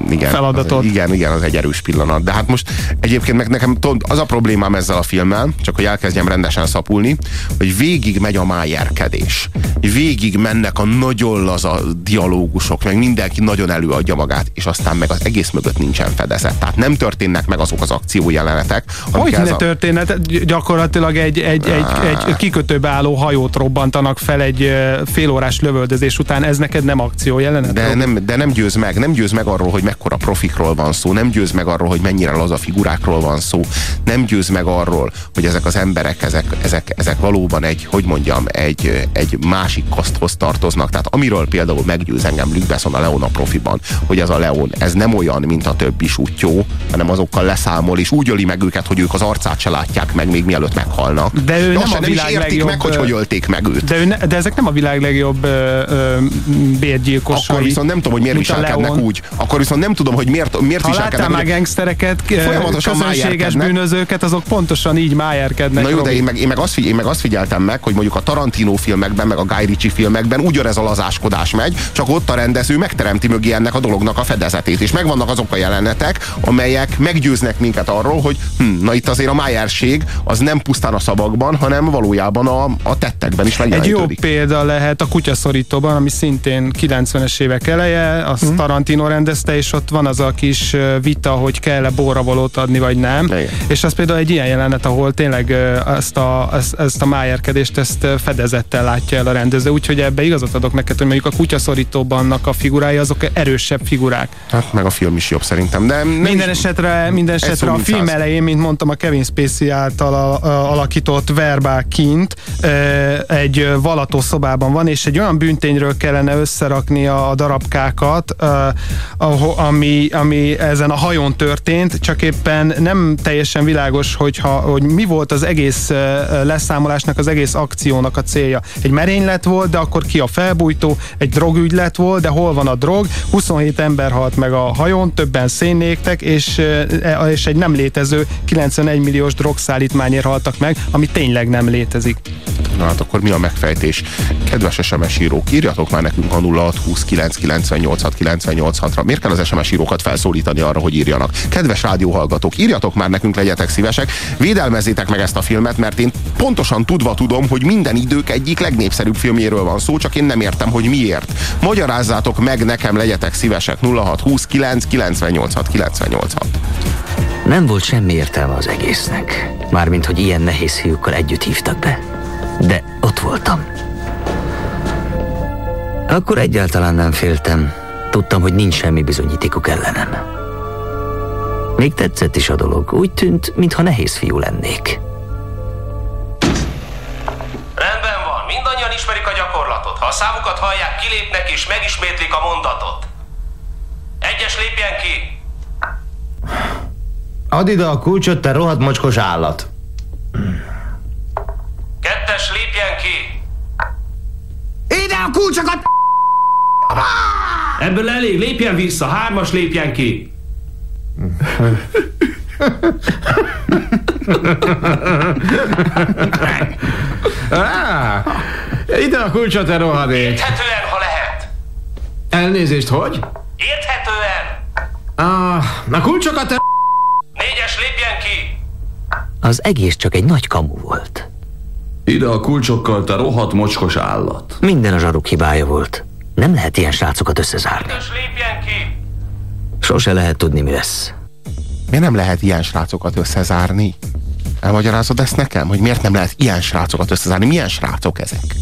igen, feladatot. Az, igen, igen, az egy erős pillanat. De hát most egyébként meg nekem az a problémám ezzel a filmmel, csak hogy elkezdjem rendesen szapulni, hogy végig megy a májerkedés. Végig mennek a nagyon laza dialógusok, meg mindenki nagyon előadja magát, és aztán meg az egész mögött nincsen fedezet. Tehát nem történnek meg azok az akció jelenetek. Hogy ne a... történhet? Gyakorlatilag egy, egy, egy, egy kikötőbe álló hajót robbantanak fel egy félórás lövöldözés után. Ez neked nem akció jelenet? De nem, de nem győz meg, nem győz meg arról, hogy mekkora profikról van szó, nem győz meg arról, hogy mennyire laza figurákról van szó, nem győz meg arról, hogy ezek az emberek, ezek, ezek, ezek valóban egy, hogy mondjam, egy, egy másik kaszthoz tartoznak. Tehát amiről például meggyőz engem Luke Besson a Leon a profiban, hogy ez a Leon, ez nem olyan, mint a többi sutyó, hanem azokkal leszámol, és úgy öli meg őket, hogy ők az arcát se látják meg, még mielőtt meghalnak. De ő de nem, a nem világ is értik legjobb, meg, hogy hogy ölték meg őt. De, ő ne, de ezek nem a világ legjobb ö, ö, bérgyilkosai. Akkor viszont nem tudom, hogy miért viselkednek úgy. Akkor viszont nem tudom, hogy miért, miért ha viselkednek. Ha már gangstereket, közönséges bűnözőket, azok pontosan így májerkednek. Na jó, de én meg, én, meg azt, én meg azt figyeltem meg, hogy mondjuk a Tarantino filmekben, meg a Guy Ritchie filmekben ugyanez a lazáskodás megy, csak ott a rendező megteremti mögé ennek a dolognak a fedezetét. És megvannak azok a jelenetek, amelyek meggyőznek minket arról, hogy hm, na itt azért a májerség az nem pusztán a szavakban, hanem valójában a, a tettekben is Egy jó példa lehet a kutyaszorítóban, ami szintén 90-es évek eleje, azt hmm. Tarantino rendezte, és ott van az a kis vita, hogy kell-e borravalót adni, vagy nem. Igen. És az például egy ilyen jelenet, ahol tényleg ezt a, ezt, ezt a májerkedést ezt fedezettel látja el a rendező, úgyhogy ebbe igazat adok neked, hogy mondjuk a kutyaszorítóban a figurái azok erősebb figurák. Hát meg a film is jobb szerintem. De minden esetre, minden esetre a film száz. elején, mint mondtam, a Kevin Spacey által a, a, alakított verbál kint egy valató szobában van, és egy olyan büntényről kellene összerakni a, a darabkákat, ami, ami ezen a hajón történt, csak éppen nem teljesen világos, hogyha, hogy mi volt az egész leszámolásnak, az egész akciónak a célja. Egy merénylet volt, de akkor ki a felbújtó, egy drogügylet volt, de hol van a drog? 27 ember halt meg a hajón, többen szénnéktek, és, e, és egy nem létező 91 milliós drogszállítmányért haltak meg, ami tényleg nem létezik. Na hát akkor mi a megfejtés? Kedves SMS írók, írjatok már nekünk a 0629 98 98 ra Miért kell az SMS írókat felszólítani arra, hogy írjanak? Kedves rádióhallgatók, írjatok már nekünk, legyetek szívesek, védelmezzétek meg ezt a filmet, mert én pontosan tudva tudom, hogy minden idők egyik legnépszerűbb filmjéről van szó, csak én nem értem, hogy miért. Magyarázzátok meg nekem, legyetek szívesek 0629 98 98 Nem volt semmi értelme az egésznek. Mármint, hogy ilyen nehéz fiúkkal együtt hívtak be. De ott voltam. Akkor egyáltalán nem féltem. Tudtam, hogy nincs semmi bizonyítékuk ellenem. Még tetszett is a dolog. Úgy tűnt, mintha nehéz fiú lennék. Rendben van, mindannyian ismerik a gyakorlatot. Ha a számukat hallják, kilépnek és megismétlik a mondatot. Egyes lépjen ki! Add ide a kulcsot, te rohadt mocskos állat! Kettes lépjen ki! Ide a kulcsokat! Ebből elég, lépjen vissza, hármas lépjen ki! ah, ide a kulcsot, te rohadék! Érthetően, ha lehet! Elnézést, hogy? Érthetően! Ah, a kulcsokat, te... Négyes lépjen ki! Az egész csak egy nagy kamu volt. Ide a kulcsokkal, te rohadt mocskos állat. Minden a zsaruk hibája volt. Nem lehet ilyen srácokat összezárni. lépjen ki! Sose lehet tudni, mi lesz. Miért nem lehet ilyen srácokat összezárni? Elmagyarázod ezt nekem, hogy miért nem lehet ilyen srácokat összezárni? Milyen srácok ezek?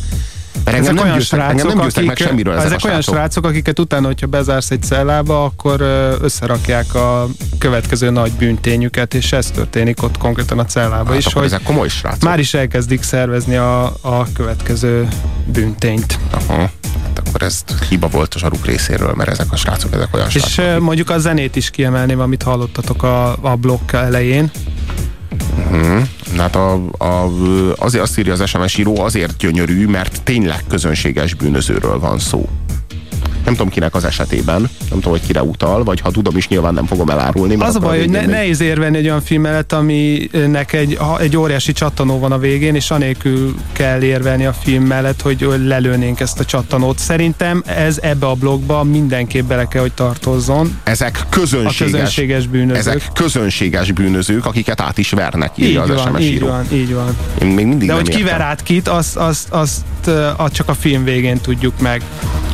Mert ezek nem győztek, srácok, nem akik, meg semmiről ezek, ezek olyan srácok. srácok, akiket utána, hogyha bezársz egy cellába, akkor összerakják a következő nagy bűntényüket, és ez történik ott konkrétan a cellába hát is. Hogy ezek komoly srácok. Már is elkezdik szervezni a, a következő bűntényt. Aha. Akkor ez hiba volt a zsaruk részéről, mert ezek a srácok, ezek olyan és srácok. Mondjuk a zenét is kiemelném, amit hallottatok a, a blokk elején. Uh-huh. Hát a, a, azért azt írja az SMS író, azért gyönyörű, mert tényleg közönséges bűnözőről van szó. Nem tudom kinek az esetében, nem tudom, hogy kire utal, vagy ha tudom is, nyilván nem fogom elárulni. Az a baj, hogy ne, nehéz érvelni egy olyan film mellett, aminek egy, egy óriási csattanó van a végén, és anélkül kell érvelni a film mellett, hogy lelőnénk ezt a csattanót. Szerintem ez ebbe a blogba mindenképp bele kell, hogy tartozzon. Ezek közönséges, a közönséges bűnözők. Ezek közönséges bűnözők, akiket át is vernek, így az van, SMS így író. van, így van. Én még mindig De hogy kiver át kit, azt, azt, azt, azt csak a film végén tudjuk meg.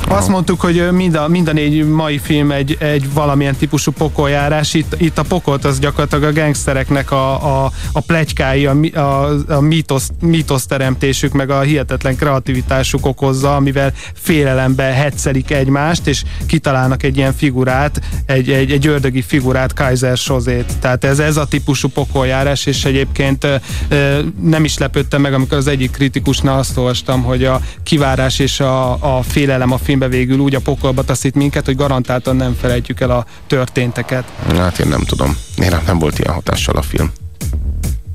Azt mondtuk, hogy mind a, mind a négy mai film egy, egy valamilyen típusú pokoljárás. Itt, itt a pokolt az gyakorlatilag a gangstereknek a, a, a plegykái, a, a, a mítosz, mítoszteremtésük, meg a hihetetlen kreativitásuk okozza, amivel félelembe hetszelik egymást, és kitalálnak egy ilyen figurát, egy, egy, egy ördögi figurát, Kaiser Sozét. Tehát ez, ez a típusú pokoljárás, és egyébként nem is lepődtem meg, amikor az egyik kritikusnál azt olvastam, hogy a kivárás és a, a félelem a filmbe végül úgy a pokolba taszít minket, hogy garantáltan nem felejtjük el a történteket. Hát én nem tudom. Én nem volt ilyen hatással a film.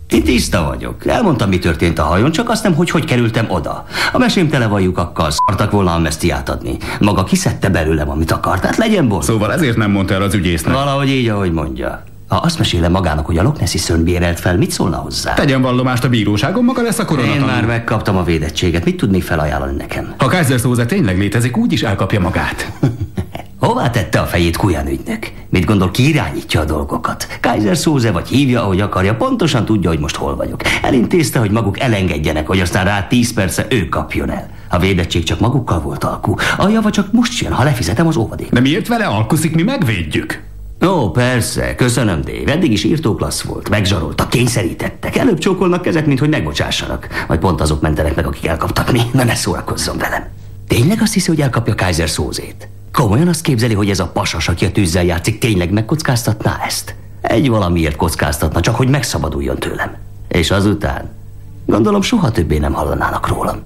Én tiszta vagyok. Elmondtam, mi történt a hajón, csak azt nem, hogy hogy kerültem oda. A mesém tele van lyukakkal, szartak volna amnestiát adni. Maga kiszedte belőlem, amit akart, hát legyen boldog. Szóval ezért nem mondta el az ügyésznek. Valahogy így, ahogy mondja. Ha azt mesélem magának, hogy a Loch Nessi szörny bérelt fel, mit szólna hozzá? Tegyen vallomást a bíróságon, maga lesz a koronatanú. Én már megkaptam a védettséget, mit tudnék felajánlani nekem? Ha Kaiser Szóze tényleg létezik, úgy is elkapja magát. Hová tette a fejét Kujan ügynek? Mit gondol, ki irányítja a dolgokat? Kaiser Szóze vagy hívja, ahogy akarja, pontosan tudja, hogy most hol vagyok. Elintézte, hogy maguk elengedjenek, hogy aztán rá tíz perce ő kapjon el. A védettség csak magukkal volt alkú. A java csak most jön, ha lefizetem az óvadék. De miért vele alkuszik, mi megvédjük? Ó, persze, köszönöm, Dave. Eddig is írtóklassz volt. Megzsaroltak, kényszerítettek. Előbb csókolnak kezet, mint hogy megbocsássanak. Majd pont azok mentenek meg, akik elkaptak mi. Na ne szórakozzon velem. Tényleg azt hiszi, hogy elkapja Kaiser szózét? Komolyan azt képzeli, hogy ez a pasas, aki a tűzzel játszik, tényleg megkockáztatná ezt? Egy valamiért kockáztatna, csak hogy megszabaduljon tőlem. És azután? Gondolom soha többé nem hallanának rólam.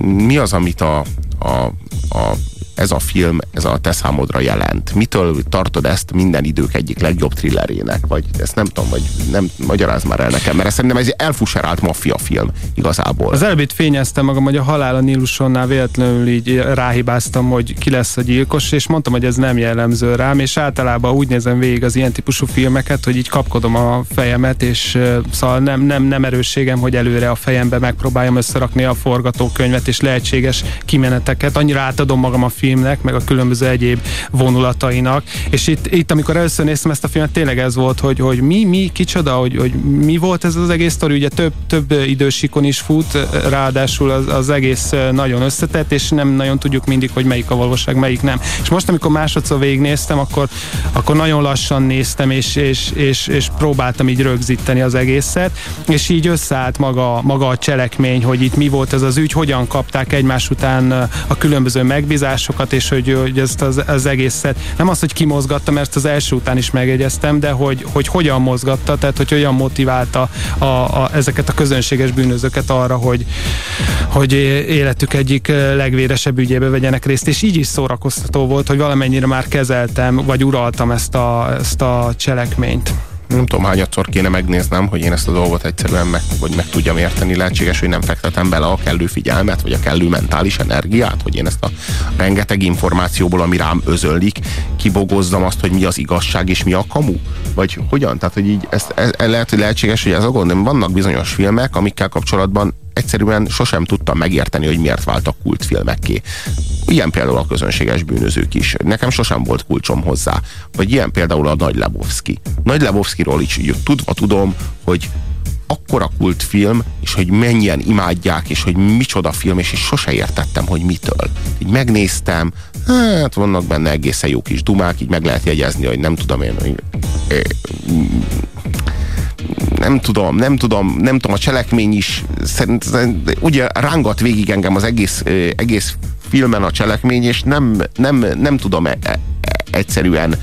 Mi az, amit a, a, a ez a film, ez a te számodra jelent? Mitől tartod ezt minden idők egyik legjobb thrillerének? Vagy ezt nem tudom, vagy nem magyaráz már el nekem, mert szerintem ez egy elfuserált maffia film igazából. Az előbb fényeztem magam, hogy a halál a Nílusonnál véletlenül így ráhibáztam, hogy ki lesz a gyilkos, és mondtam, hogy ez nem jellemző rám, és általában úgy nézem végig az ilyen típusú filmeket, hogy így kapkodom a fejemet, és szóval nem, nem, nem erősségem, hogy előre a fejembe megpróbáljam összerakni a forgatókönyvet és lehetséges kimeneteket. Annyira átadom magam a film filmnek, meg a különböző egyéb vonulatainak. És itt, itt amikor először néztem ezt a filmet, tényleg ez volt, hogy, hogy mi, mi, kicsoda, hogy, hogy mi volt ez az egész sztori, ugye több, több idősikon is fut, ráadásul az, az egész nagyon összetett, és nem nagyon tudjuk mindig, hogy melyik a valóság, melyik nem. És most, amikor másodszor végignéztem, akkor, akkor nagyon lassan néztem, és, és, és, és próbáltam így rögzíteni az egészet, és így összeállt maga, maga a cselekmény, hogy itt mi volt ez az ügy, hogyan kapták egymás után a különböző megbízások, dolgokat, és hogy, hogy ezt az, az egészet nem az, hogy kimozgatta, mert az első után is megjegyeztem, de hogy, hogy hogyan mozgatta, tehát hogy hogyan motiválta a, a, ezeket a közönséges bűnözőket arra, hogy, hogy életük egyik legvéresebb ügyébe vegyenek részt, és így is szórakoztató volt, hogy valamennyire már kezeltem, vagy uraltam ezt a, ezt a cselekményt nem tudom hányadszor kéne megnéznem, hogy én ezt a dolgot egyszerűen meg, vagy meg tudjam érteni. Lehetséges, hogy nem fektetem bele a kellő figyelmet, vagy a kellő mentális energiát, hogy én ezt a rengeteg információból, ami rám özöllik, kibogozzam azt, hogy mi az igazság és mi a kamu? Vagy hogyan? Tehát, hogy így ezt, ez, ez lehet, hogy lehetséges, hogy ez a gond, vannak bizonyos filmek, amikkel kapcsolatban egyszerűen sosem tudtam megérteni, hogy miért váltak kultfilmekké. Ilyen például a közönséges bűnözők is. Nekem sosem volt kulcsom hozzá. Vagy ilyen például a Nagy Lebowski. Nagy Lebowskiról is tudva tudom, hogy akkora kultfilm, és hogy mennyien imádják, és hogy micsoda film, és, és sose értettem, hogy mitől. Így megnéztem, hát vannak benne egészen jó kis dumák, így meg lehet jegyezni, hogy nem tudom én, hogy nem tudom, nem tudom, nem tudom, a cselekmény is szerint, ugye rángat végig engem az egész, egész filmen a cselekmény, és nem, nem, nem tudom e, e, egyszerűen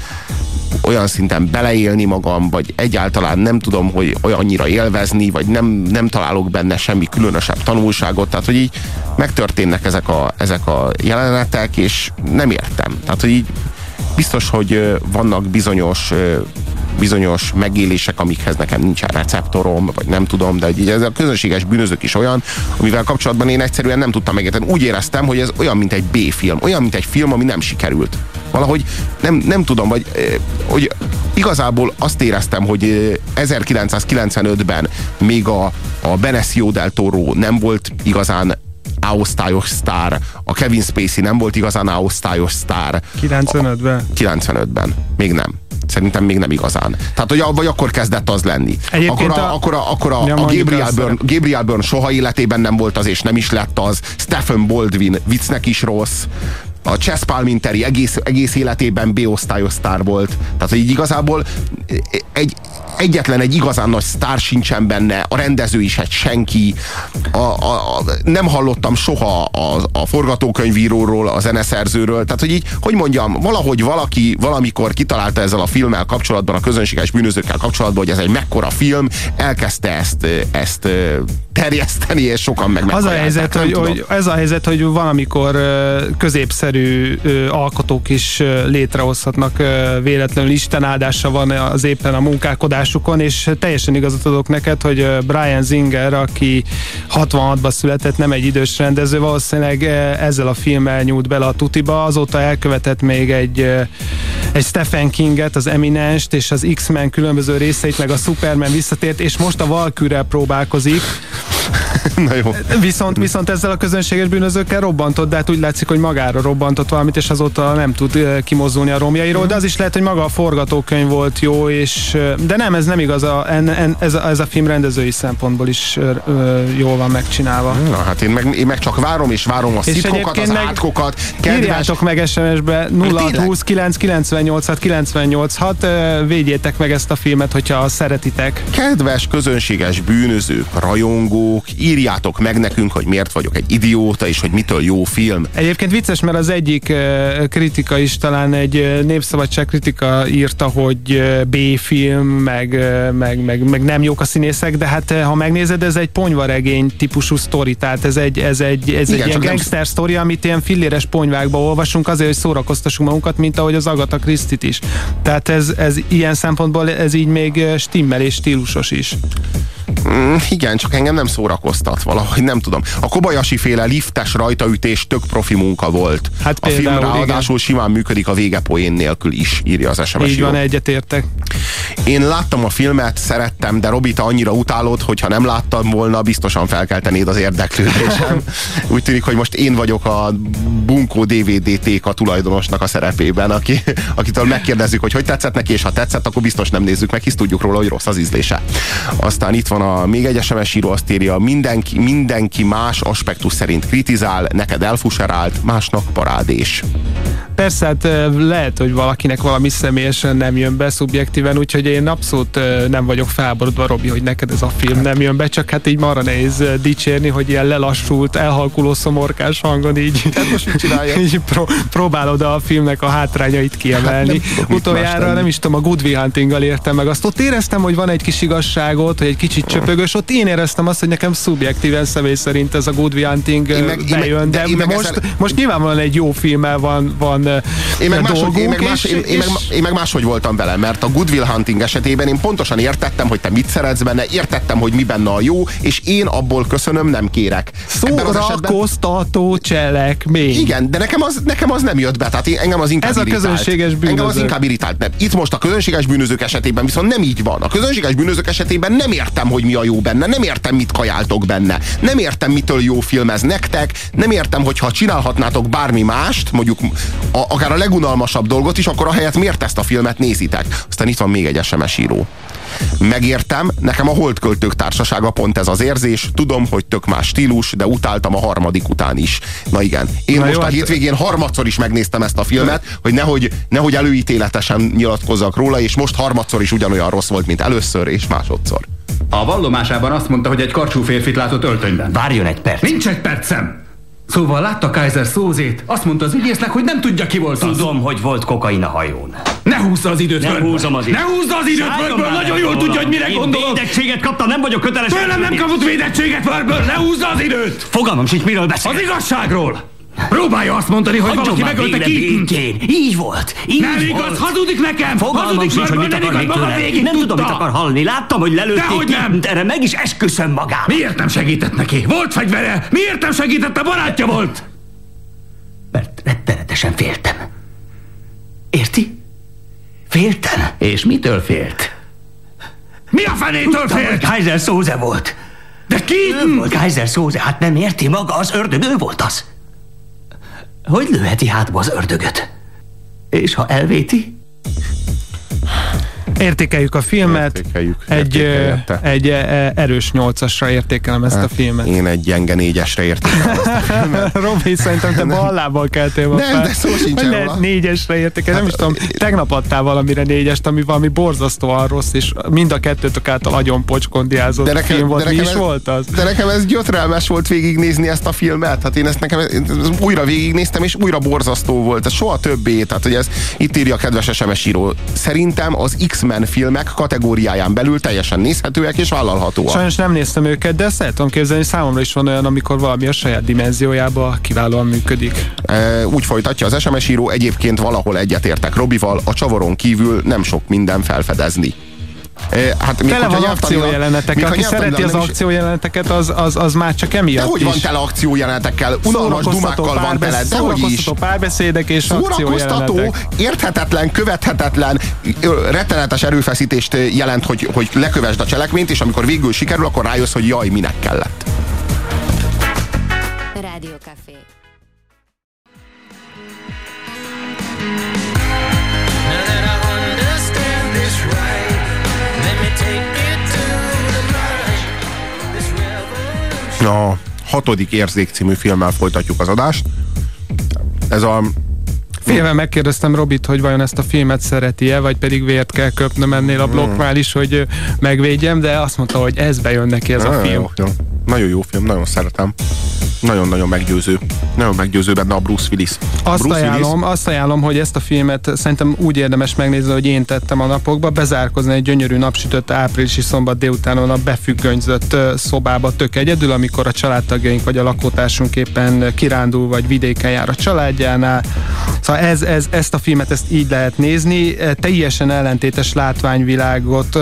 olyan szinten beleélni magam, vagy egyáltalán nem tudom, hogy olyannyira élvezni, vagy nem, nem találok benne semmi különösebb tanulságot, tehát hogy így megtörténnek ezek a, ezek a jelenetek, és nem értem. Tehát, hogy így biztos, hogy vannak bizonyos bizonyos megélések, amikhez nekem nincsen receptorom, vagy nem tudom, de így ez a közönséges bűnözők is olyan, amivel kapcsolatban én egyszerűen nem tudtam megérteni. Úgy éreztem, hogy ez olyan, mint egy B-film, olyan, mint egy film, ami nem sikerült. Valahogy nem, nem tudom, vagy hogy igazából azt éreztem, hogy 1995-ben még a, a Benicio del Toro nem volt igazán A-osztályos sztár, a Kevin Spacey nem volt igazán A-osztályos sztár. 95-ben? 95-ben. Még nem. Szerintem még nem igazán. Tehát, hogy vagy akkor kezdett az lenni. Egyébként akkor a, a, akkor a, akkor a, ja, a Gabriel, Byrne, Gabriel Byrne soha életében nem volt az, és nem is lett az. Stephen Baldwin viccnek is rossz a Chess Palminteri egész, egész életében B-osztályos sztár volt. Tehát, hogy így igazából egy, egyetlen egy igazán nagy sztár sincsen benne, a rendező is egy senki. A, a, a, nem hallottam soha a, a forgatókönyvíróról, a zeneszerzőről. Tehát, hogy így, hogy mondjam, valahogy valaki valamikor kitalálta ezzel a filmmel kapcsolatban, a közönséges bűnözőkkel kapcsolatban, hogy ez egy mekkora film, elkezdte ezt, ezt terjeszteni, és sokan meg Az a helyzet, hogy, hogy, ez a helyzet, hogy valamikor középszerű alkotók is létrehozhatnak véletlenül Isten áldása van az éppen a munkálkodásukon, és teljesen igazat adok neked, hogy Brian Zinger, aki 66-ban született, nem egy idős rendező, valószínűleg ezzel a filmmel nyújt bele a tutiba, azóta elkövetett még egy, egy Stephen Kinget, az Eminenst, és az X-Men különböző részeit, meg a Superman visszatért, és most a Valkürrel próbálkozik, Na jó. Viszont, viszont ezzel a közönséges bűnözőkkel robbantott, de hát úgy látszik, hogy magára robbantott valamit, és azóta nem tud kimozdulni a romjairól, de az is lehet, hogy maga a forgatókönyv volt jó, és de nem, ez nem igaz, a, en, en, ez, a, ez a film rendezői szempontból is ö, jól van megcsinálva. Na hát én meg, én meg csak várom és várom a szitkokat, az átkokat. Kedves... Írjátok meg SMS-be 0620 998 986 védjétek meg ezt a filmet, hogyha szeretitek. Kedves közönséges bűnözők, rajongók, írjátok meg nekünk, hogy miért vagyok egy idióta, és hogy mitől jó film. Egyébként vicces, mert az egyik kritika is talán egy népszabadság kritika írta, hogy B-film, meg, meg, meg, meg nem jók a színészek, de hát ha megnézed, ez egy ponyvaregény típusú sztori, tehát ez egy, ez egy, ez Igen, egy ilyen gangster nem... sztori, amit ilyen filléres ponyvákba olvasunk azért, hogy szórakoztassunk magunkat, mint ahogy az Agatha Christie-t is. Tehát ez, ez ilyen szempontból ez így még stimmel és stílusos is. Mm, igen, csak engem nem szórakoztat valahogy, nem tudom. A Kobayashi féle liftes rajtaütés tök profi munka volt. Hát a film ráadásul igen. simán működik a vége poén nélkül is, írja az SMS Így van, egyetértek. Én láttam a filmet, szerettem, de Robita annyira utálod, hogy ha nem láttam volna, biztosan felkeltenéd az érdeklődésem. Úgy tűnik, hogy most én vagyok a bunkó DVD a tulajdonosnak a szerepében, aki, akitől megkérdezzük, hogy hogy tetszett neki, és ha tetszett, akkor biztos nem nézzük meg, hisz tudjuk róla, hogy rossz az ízlése. Aztán itt van a még egy SMS író, azt írja, mindenki, mindenki más aspektus szerint kritizál, neked elfuserált, másnak parádés. Persze, hát lehet, hogy valakinek valami személyesen nem jön be szubjektíven, úgyhogy én abszolút nem vagyok felborodva, Robi, hogy neked ez a film nem jön be, csak hát így marra nehéz dicsérni, hogy ilyen lelassult, elhalkuló szomorkás hangon így, hát most mit így pró- próbálod a filmnek a hátrányait kiemelni. Hát nem Utoljára nem is tudom, a Good Will Huntinggal értem meg azt. Ott éreztem, hogy van egy kis igazságot, hogy egy kicsit csöpögös, ott én éreztem azt, hogy nekem szubjektíven személy szerint ez a Good Will Hunting én meg, bejön, én de, de én meg most, ezen... most nyilvánvalóan egy jó filmmel van, van én meg, máshogy, én, meg más, és, én, én, meg, én meg máshogy voltam vele, mert a Good Will Hunting esetében én pontosan értettem, hogy te mit szeretsz benne, értettem, hogy mi benne a jó, és én abból köszönöm, nem kérek. Szórakoztató cselekmény. Igen, de nekem az, nekem az nem jött be, tehát én, engem az inkább Ez irritált. a közönséges bűnözők. Engem az inkább irritált, mert itt most a közönséges bűnözők esetében viszont nem így van. A közönséges bűnözők esetében nem értem, hogy mi a jó benne, nem értem, mit kajáltok benne, nem értem, mitől jó film ez nektek, nem értem, hogyha csinálhatnátok bármi mást, mondjuk a, akár a legunalmasabb dolgot is, akkor ahelyett miért ezt a filmet nézitek? Aztán itt van még egy SMS író. Megértem, nekem a Holdköltők társasága pont ez az érzés, tudom, hogy tök más stílus, de utáltam a harmadik után is. Na igen, én Na most jó, a hát- hétvégén harmadszor is megnéztem ezt a filmet, hogy nehogy, nehogy előítéletesen nyilatkozzak róla, és most harmadszor is ugyanolyan rossz volt, mint először és másodszor. A vallomásában azt mondta, hogy egy karcsú férfit látott öltönyben. Várjon egy perc. Nincs egy percem! Szóval látta Kaiser szózét, azt mondta az ügyésznek, hogy nem tudja ki volt Tudom, az. hogy volt kokain a hajón. Ne húzza az időt Nem húzom az időt. Ne húzza az időt Vörből, nagyon jól tudja, hogy mire gondolok. védettséget kaptam, nem vagyok köteles. Tőlem nem kapott védettséget, Vörből, ne húzza az időt. Fogalmam sincs, miről beszél. Az igazságról. Próbálja azt mondani, hogy Hagyjon valaki megölte ki. Így volt. Így nem volt. igaz, hazudik nekem. Fogalmam hazudik sincs, hogy mit akar még tőlem. Nem tudta. tudom, mit akar hallani. Láttam, hogy lelőtték Dehogy nem. Erre meg is esküszöm magam. Miért nem segített neki? Volt fegyvere. Miért nem segített? A barátja volt. Mert rettenetesen féltem. Érti? Féltem. És mitől félt? Mi a fenétől félt? Kaiser Szóze volt. De ki? Ő volt Kaiser Szóze, hát nem érti maga, az ördög, ő volt az. Hogy lőheti hátba az ördögöt? És ha elvéti? Értékeljük a filmet. Értékeljük. Egy, egy erős nyolcasra értékelem ezt a filmet. Én egy gyenge négyesre értékelem ezt a filmet. Robi, szerintem te ballából keltél ma Nem, de szó sincs róla. Négyesre értékelem. Hát, nem is tudom, tegnap adtál valamire négyest, ami valami borzasztóan rossz, és mind a kettőtök által nagyon pocskondiázott de nekem, film volt. De nekem Mi is ez, volt az? De nekem ez gyötrelmes volt végignézni ezt a filmet. Hát én ezt nekem újra végignéztem, és újra borzasztó volt. Ez soha többé. Tehát, hogy ez itt írja a kedves SMS író. Szerintem az X X-Men filmek kategóriáján belül teljesen nézhetőek és vállalhatóak. Sajnos nem néztem őket, de tudom képzelni, számomra is van olyan, amikor valami a saját dimenziójába kiválóan működik. E, úgy folytatja az SMS író, egyébként valahol egyetértek Robival, a csavaron kívül nem sok minden felfedezni. Hát még tele van akciójelenetek, aki szereti az akciójeleneteket, az, az, az már csak emiatt De hogy van tele akciójelenetekkel, unalmas dumákkal van tele, de hogy is. párbeszédek és Szórakoztató, érthetetlen, követhetetlen, rettenetes erőfeszítést jelent, hogy, hogy lekövesd a cselekményt, és amikor végül sikerül, akkor rájössz, hogy jaj, minek kellett. Rádió Café. A hatodik érzék című filmmel folytatjuk az adást. Ez a Félve megkérdeztem Robit, hogy vajon ezt a filmet szereti-e, vagy pedig vért kell köpnöm ennél a blokknál is, hogy megvédjem, de azt mondta, hogy ez bejön neki ez a film. Jó, jó. Nagyon jó film, nagyon szeretem. Nagyon-nagyon meggyőző. Nagyon meggyőző benne a Bruce Willis. Azt, Bruce ajánlom, Willis... azt ajánlom, hogy ezt a filmet szerintem úgy érdemes megnézni, hogy én tettem a napokba, bezárkozni egy gyönyörű napsütött áprilisi szombat délutánon a befüggönyzött szobába tök egyedül, amikor a családtagjaink vagy a lakótársunk éppen kirándul vagy vidéken jár a családjánál. Szóval ez, ez, ezt a filmet ezt így lehet nézni. Teljesen ellentétes látványvilágot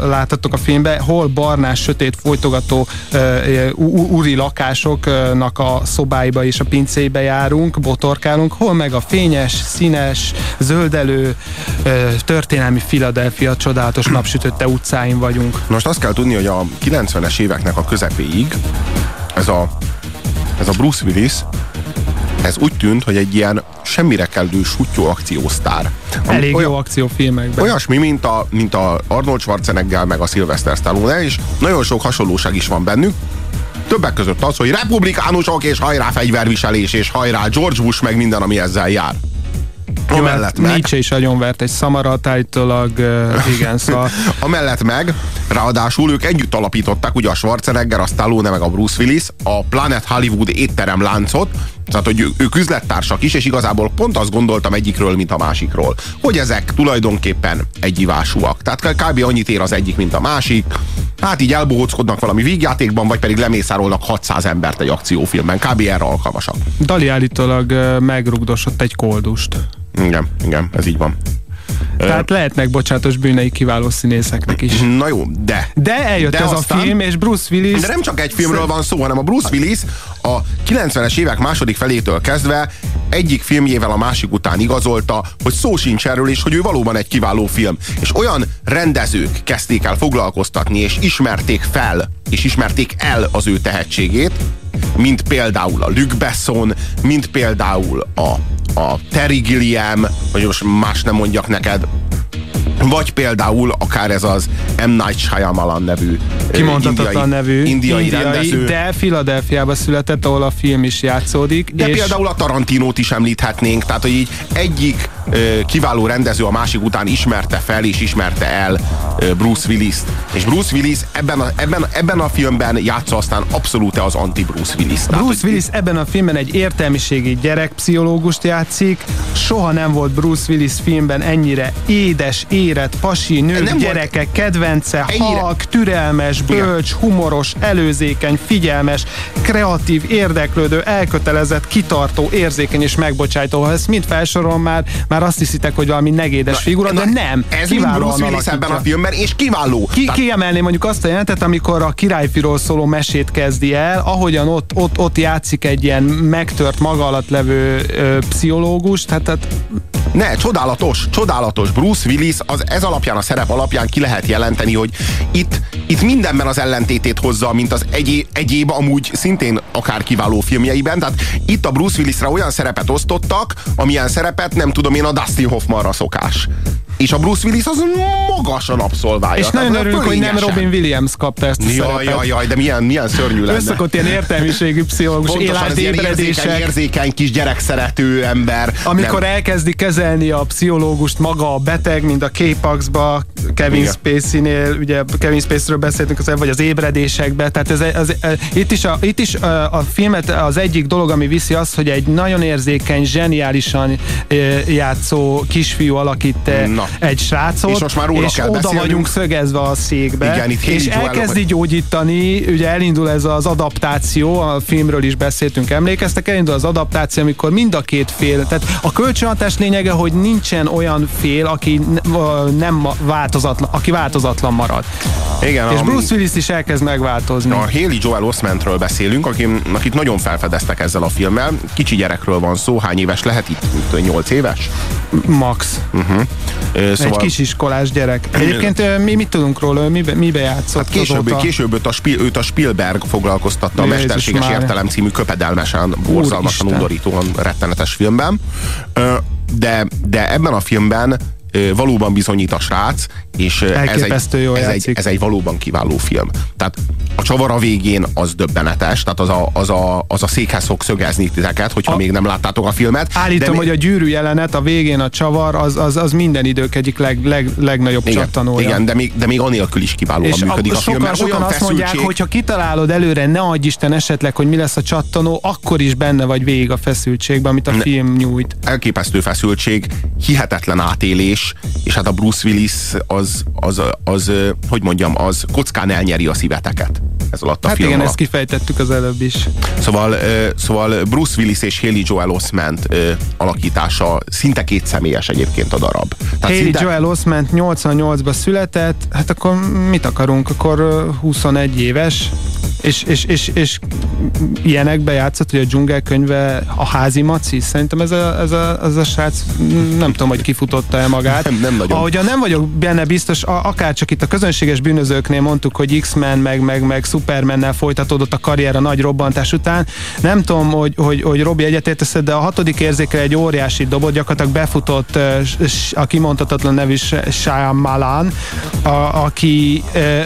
láthatok a filmben, hol barnás, sötét, folytogató úri lakásoknak a szobáiba és a pincébe járunk, botorkálunk, hol meg a fényes, színes, zöldelő, történelmi Philadelphia csodálatos napsütötte utcáin vagyunk. Most azt kell tudni, hogy a 90-es éveknek a közepéig ez a, ez a Bruce Willis ez úgy tűnt, hogy egy ilyen semmire kellő sutyó akciósztár. Elég olyan, jó akciófilmekben. Olyasmi, mint a, mint a Arnold Schwarzenegger meg a Sylvester Stallone, és nagyon sok hasonlóság is van bennük. Többek között az, hogy republikánusok és hajrá fegyverviselés és hajrá George Bush meg minden, ami ezzel jár. Amellett meg... Nietzsche is agyonvert egy szamarat állítólag, uh, igen, szóval... Amellett meg, ráadásul ők együtt alapították, ugye a Schwarzenegger, a Stallone meg a Bruce Willis, a Planet Hollywood étterem láncot, tehát, hogy ők üzlettársak is, és igazából pont azt gondoltam egyikről, mint a másikról, hogy ezek tulajdonképpen egyivásúak. Tehát kb. annyit ér az egyik, mint a másik. Hát így elbohóckodnak valami vígjátékban, vagy pedig lemészárolnak 600 embert egy akciófilmben. Kb. erre alkalmasak. Dali állítólag megrugdosott egy koldust. Igen, igen, ez így van. Tehát lehetnek bocsátos bűnei kiváló színészeknek is. Na jó, de. De eljött de ez aztán, a film, és Bruce Willis... De nem csak egy filmről van szó, hanem a Bruce Willis a 90-es évek második felétől kezdve egyik filmjével a másik után igazolta, hogy szó sincs erről, és hogy ő valóban egy kiváló film. És olyan rendezők kezdték el foglalkoztatni, és ismerték fel, és ismerték el az ő tehetségét, mint például a Luc Besson, mint például a, a Terry Gilliam, hogy most más nem mondjak neked, vagy például akár ez az M. Night Shyamalan nevű Kimondhatatlan nevű indiai, indiai rendező. De Philadelphiába született, ahol a film is játszódik. De és... például a Tarantinót is említhetnénk, tehát hogy így egyik kiváló rendező a másik után ismerte fel és ismerte el Bruce Willis-t. És Bruce Willis ebben a, ebben, ebben a filmben játsza aztán abszolút az anti-Bruce Willis. Tehát, Bruce Willis ebben a filmben egy értelmiségi gyerekpszichológust játszik. Soha nem volt Bruce Willis filmben ennyire édes, érett, pasi, nem gyerekek, volt... kedvence, ennyire... halk, türelmes, bölcs, Igen. humoros, előzékeny, figyelmes, kreatív, érdeklődő, elkötelezett, kitartó, érzékeny és megbocsájtó. Ha ezt mind felsorolom már, már azt hiszitek, hogy valami negédes figura, na, de nem. Ez mind Bruce Willis ebben a filmben, és kiváló. Ki, Tehát... Kiemelném mondjuk azt a jelentet, amikor a királyfiról szóló mesét kezdi el, ahogyan ott, ott, ott játszik egy ilyen megtört maga alatt levő ö, pszichológus, tehát, tehát Ne, csodálatos, csodálatos. Bruce Willis, az, ez alapján, a szerep alapján ki lehet jelenteni, hogy itt, itt mindenben az ellentétét hozza, mint az egyéb, egyéb amúgy szintén akár kiváló filmjeiben. Tehát itt a Bruce Willisre olyan szerepet osztottak, amilyen szerepet nem tudom én a Dustin Hoffmanra szokás és a Bruce Willis az magasan abszolválja. És nagyon örülünk, hogy nem Robin Williams kapta ezt a jaj, szerepet. Jaj, jaj, de milyen, milyen szörnyű lenne. Összakott ilyen értelmiségű pszichológus, életébredések. Érzékeny, érzékeny kis gyerekszerető ember. Amikor nem. elkezdi kezelni a pszichológust maga a beteg, mint a K-Pax-ba, Kevin Spacey-nél, ugye Kevin Spacey-ről beszéltünk, az, vagy az ébredésekbe, tehát ez, ez, ez, itt is, a, itt is a, a filmet az egyik dolog, ami viszi az, hogy egy nagyon érzékeny, zseniálisan játszó kisfiú alakít Na. Egy srácot, és, most már és kell oda beszélnünk. vagyunk szögezve a székbe, Igen, itt és elkezdi gyógyítani, ugye elindul ez az adaptáció, a filmről is beszéltünk, emlékeztek, elindul az adaptáció, amikor mind a két fél, tehát a kölcsönhatás lényege, hogy nincsen olyan fél, aki nem változatlan, aki változatlan marad. Igen, és a, Bruce Willis is elkezd megváltozni. A Haley Joel Osmentről beszélünk, akit, akit nagyon felfedeztek ezzel a filmmel. Kicsi gyerekről van szó, hány éves lehet itt? 8 éves? Max. Uh-huh. Szóval... Egy kisiskolás gyerek. Egyébként mi mit tudunk róla, mibe, mibe játszott hát később, később őt, a, Spiel, őt a Spielberg foglalkoztatta a Mesterséges Értelem című köpedelmesen, borzalmasan, undorítóan rettenetes filmben. De, de ebben a filmben valóban bizonyít a srác, és ez egy, jó ez, egy, ez egy valóban kiváló film. Tehát a csavar a végén az döbbenetes, tehát az a, az a, az a székhez fog szögezni titeket, hogyha a, még nem láttátok a filmet. Állítom, de hogy a gyűrű jelenet, a végén a csavar, az, az, az minden idők egyik leg, leg, legnagyobb igen, csattanója. Igen, de még, de még anélkül is kiválóan és működik a, a film. Sokan, sokan olyan azt feszültség... mondják, hogy ha kitalálod előre, ne adj Isten esetleg, hogy mi lesz a csattanó, akkor is benne vagy végig a feszültségben, amit a ne, film nyújt. Elképesztő feszültség, hihetetlen átélés, és hát a Bruce Willis az, az, az, az hogy mondjam, az kockán elnyeri a szíveteket. Ez alatt a hát film igen, alatt. ezt kifejtettük az előbb is. Szóval, szóval Bruce Willis és Haley Joel Osment alakítása szinte két személyes egyébként a darab. Tehát Haley szinte... Joel Osment 88-ban született, hát akkor mit akarunk? Akkor 21 éves, és, és, és, és ilyenekbe játszott, hogy a dzsungelkönyve a házi maci? Szerintem ez a, ez a, ez a srác nem tudom, hogy kifutotta el magát. Nem, nem nagyon. Ahogyan nem vagyok benne biztos, akár csak itt a közönséges bűnözőknél mondtuk, hogy X-Men meg, meg, meg Supermannel folytatódott a karrier a nagy robbantás után. Nem tudom, hogy, hogy, hogy Robi egyetértesz, de a hatodik érzékel egy óriási dobot, gyakorlatilag befutott a kimondhatatlan nevű Shyamalan, a, aki,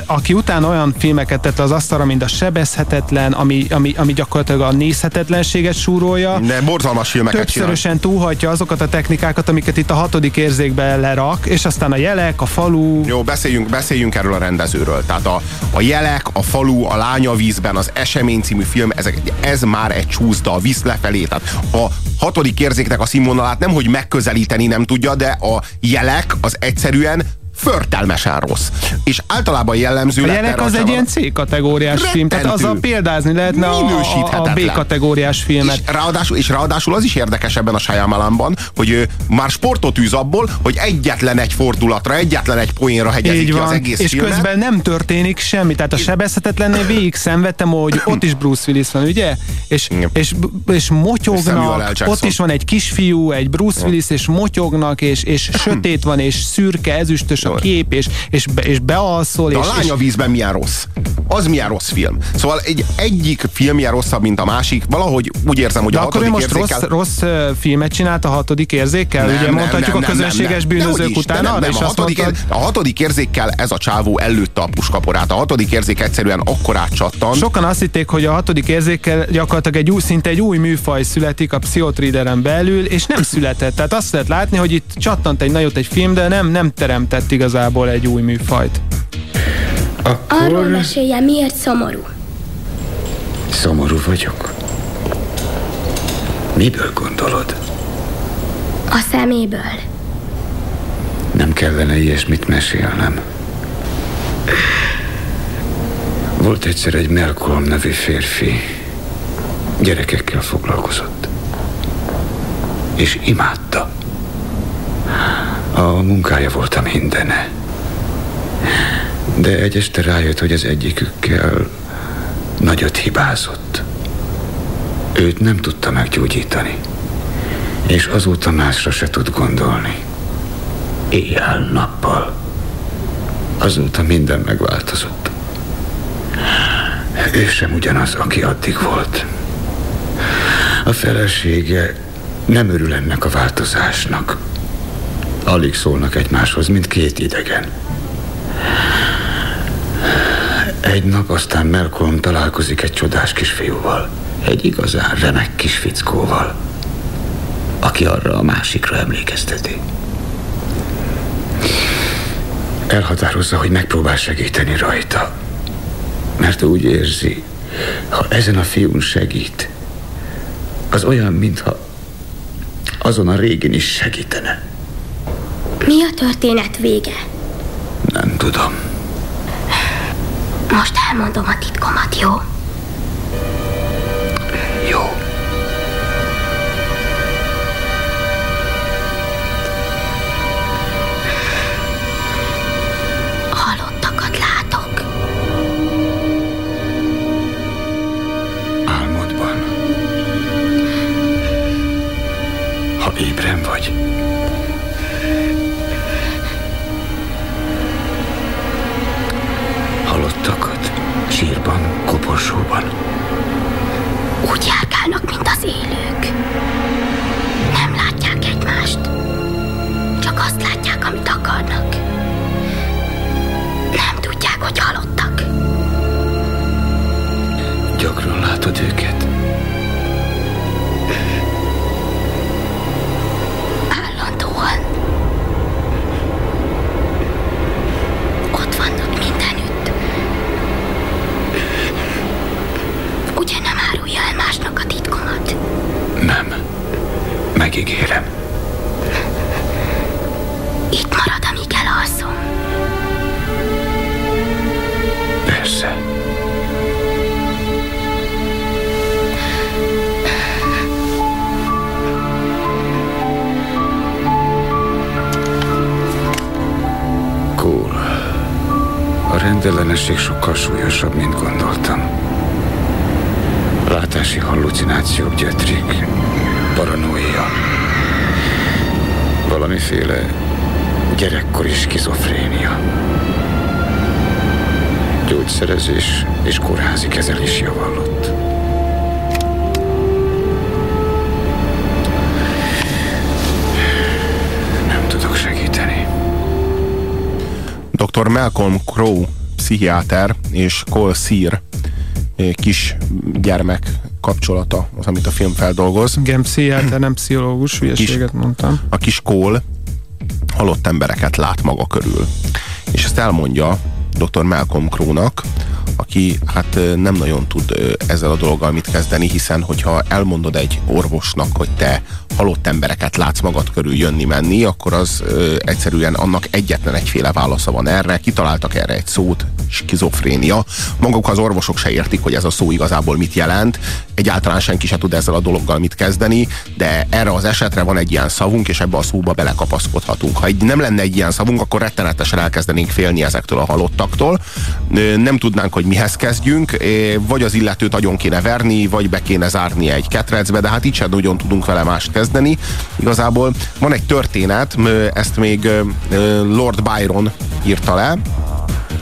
aki utána olyan filmeket tett az asztalra, mint a sebezhetetlen, ami, ami, ami gyakorlatilag a nézhetetlenséget súrolja. De borzalmas filmeket Többszörösen csinál. túlhatja azokat a technikákat, amiket itt a hatodik érzékbe lerak, és aztán a jelek, a falu. Jó, beszéljünk, beszéljünk erről a rendezőről. Tehát a, a jelek, a falu, a lánya vízben, az esemény című film, ezek, ez már egy csúszda, víz lefelé. Tehát a hatodik érzéknek a színvonalát nem, hogy megközelíteni nem tudja, de a jelek az egyszerűen förtelmesen rossz. És általában jellemző a jelek az egy ilyen C-kategóriás film, tehát az a példázni lehetne a, a, B-kategóriás filmet. És ráadásul, és ráadásul az is érdekes ebben a Shyamalanban, hogy ő már sportot űz abból, hogy egyetlen egy fordulatra, egyetlen egy poénra hegyezik Így ki van. az egész És filmet. közben nem történik semmi, tehát a sebezhetetlennél végig szenvedtem, hogy ott is Bruce Willis van, ugye? És, és, és motyognak, ott is van egy kisfiú, egy Bruce Willis, és motyognak, és, és sötét van, és szürke, ezüstös a kép, és, és, be, és bealszol. De és, a lány a vízben milyen rossz. Az milyen rossz film. Szóval egy egyik film ilyen rosszabb, mint a másik. Valahogy úgy érzem, hogy De a akkor hatodik most érzékkel... rossz, rossz filmet csinált a hatodik érzékkel? Nem, Ugye nem, mondhatjuk nem, a közönséges nem, nem, bűnözők után nem, nem, a hatodik, mondtad... a hatodik érzékkel ez a csávó előtte a puskaporát. A hatodik érzék egyszerűen akkor átcsattan. Sokan azt hitték, hogy a hatodik érzékkel gyakorlatilag egy új, szinte egy új műfaj születik a pszichotrideren belül, és nem született. Tehát azt lehet látni, hogy itt csattant egy nagyot egy film, de nem, nem teremtett igazából egy új műfajt. Akkor... Arról mesélje, miért szomorú? Szomorú vagyok. Miből gondolod? A szeméből. Nem kellene ilyesmit mesélnem. Volt egyszer egy Malcolm nevű férfi. Gyerekekkel foglalkozott. És imádta. A munkája volt a mindene. De egy este rájött, hogy az egyikükkel nagyot hibázott. Őt nem tudta meggyógyítani. És azóta másra se tud gondolni. Éjjel-nappal. Azóta minden megváltozott. Ő sem ugyanaz, aki addig volt. A felesége nem örül ennek a változásnak. Alig szólnak egymáshoz, mint két idegen. Egy nap aztán Malcolm találkozik egy csodás kisfiúval. Egy igazán remek kis fickóval, aki arra a másikra emlékezteti. Elhatározza, hogy megpróbál segíteni rajta. Mert úgy érzi, ha ezen a fiún segít, az olyan, mintha azon a régin is segítene. Mi a történet vége? Nem tudom. Most elmondom a titkomat, jó? Jó. Halottakat látok. Álmodban. Ha ébren vagy. Koporsóban. Úgy járkálnak, mint az élők. Dr. Malcolm Crowe, pszichiáter, és Cole Sear, kis gyermek kapcsolata, az, amit a film feldolgoz. Igen, pszichiáter, nem pszichológus, hülyeséget mondtam. A kis Cole halott embereket lát maga körül. És ezt elmondja dr. Malcolm Crowe-nak, aki hát nem nagyon tud ezzel a dologgal mit kezdeni, hiszen hogyha elmondod egy orvosnak, hogy te halott embereket látsz magad körül jönni-menni, akkor az ö, egyszerűen annak egyetlen egyféle válasza van erre. Kitaláltak erre egy szót, skizofrénia. Maguk az orvosok se értik, hogy ez a szó igazából mit jelent. Egyáltalán senki se tud ezzel a dologgal mit kezdeni, de erre az esetre van egy ilyen szavunk, és ebbe a szóba belekapaszkodhatunk. Ha egy, nem lenne egy ilyen szavunk, akkor rettenetesen elkezdenénk félni ezektől a halottaktól. Nem tudnánk, hogy mihez kezdjünk, vagy az illetőt agyon kéne verni, vagy be kéne zárni egy ketrecbe, de hát így sem nagyon tudunk vele mást kezdeni. Igazából van egy történet, ezt még Lord Byron írta le,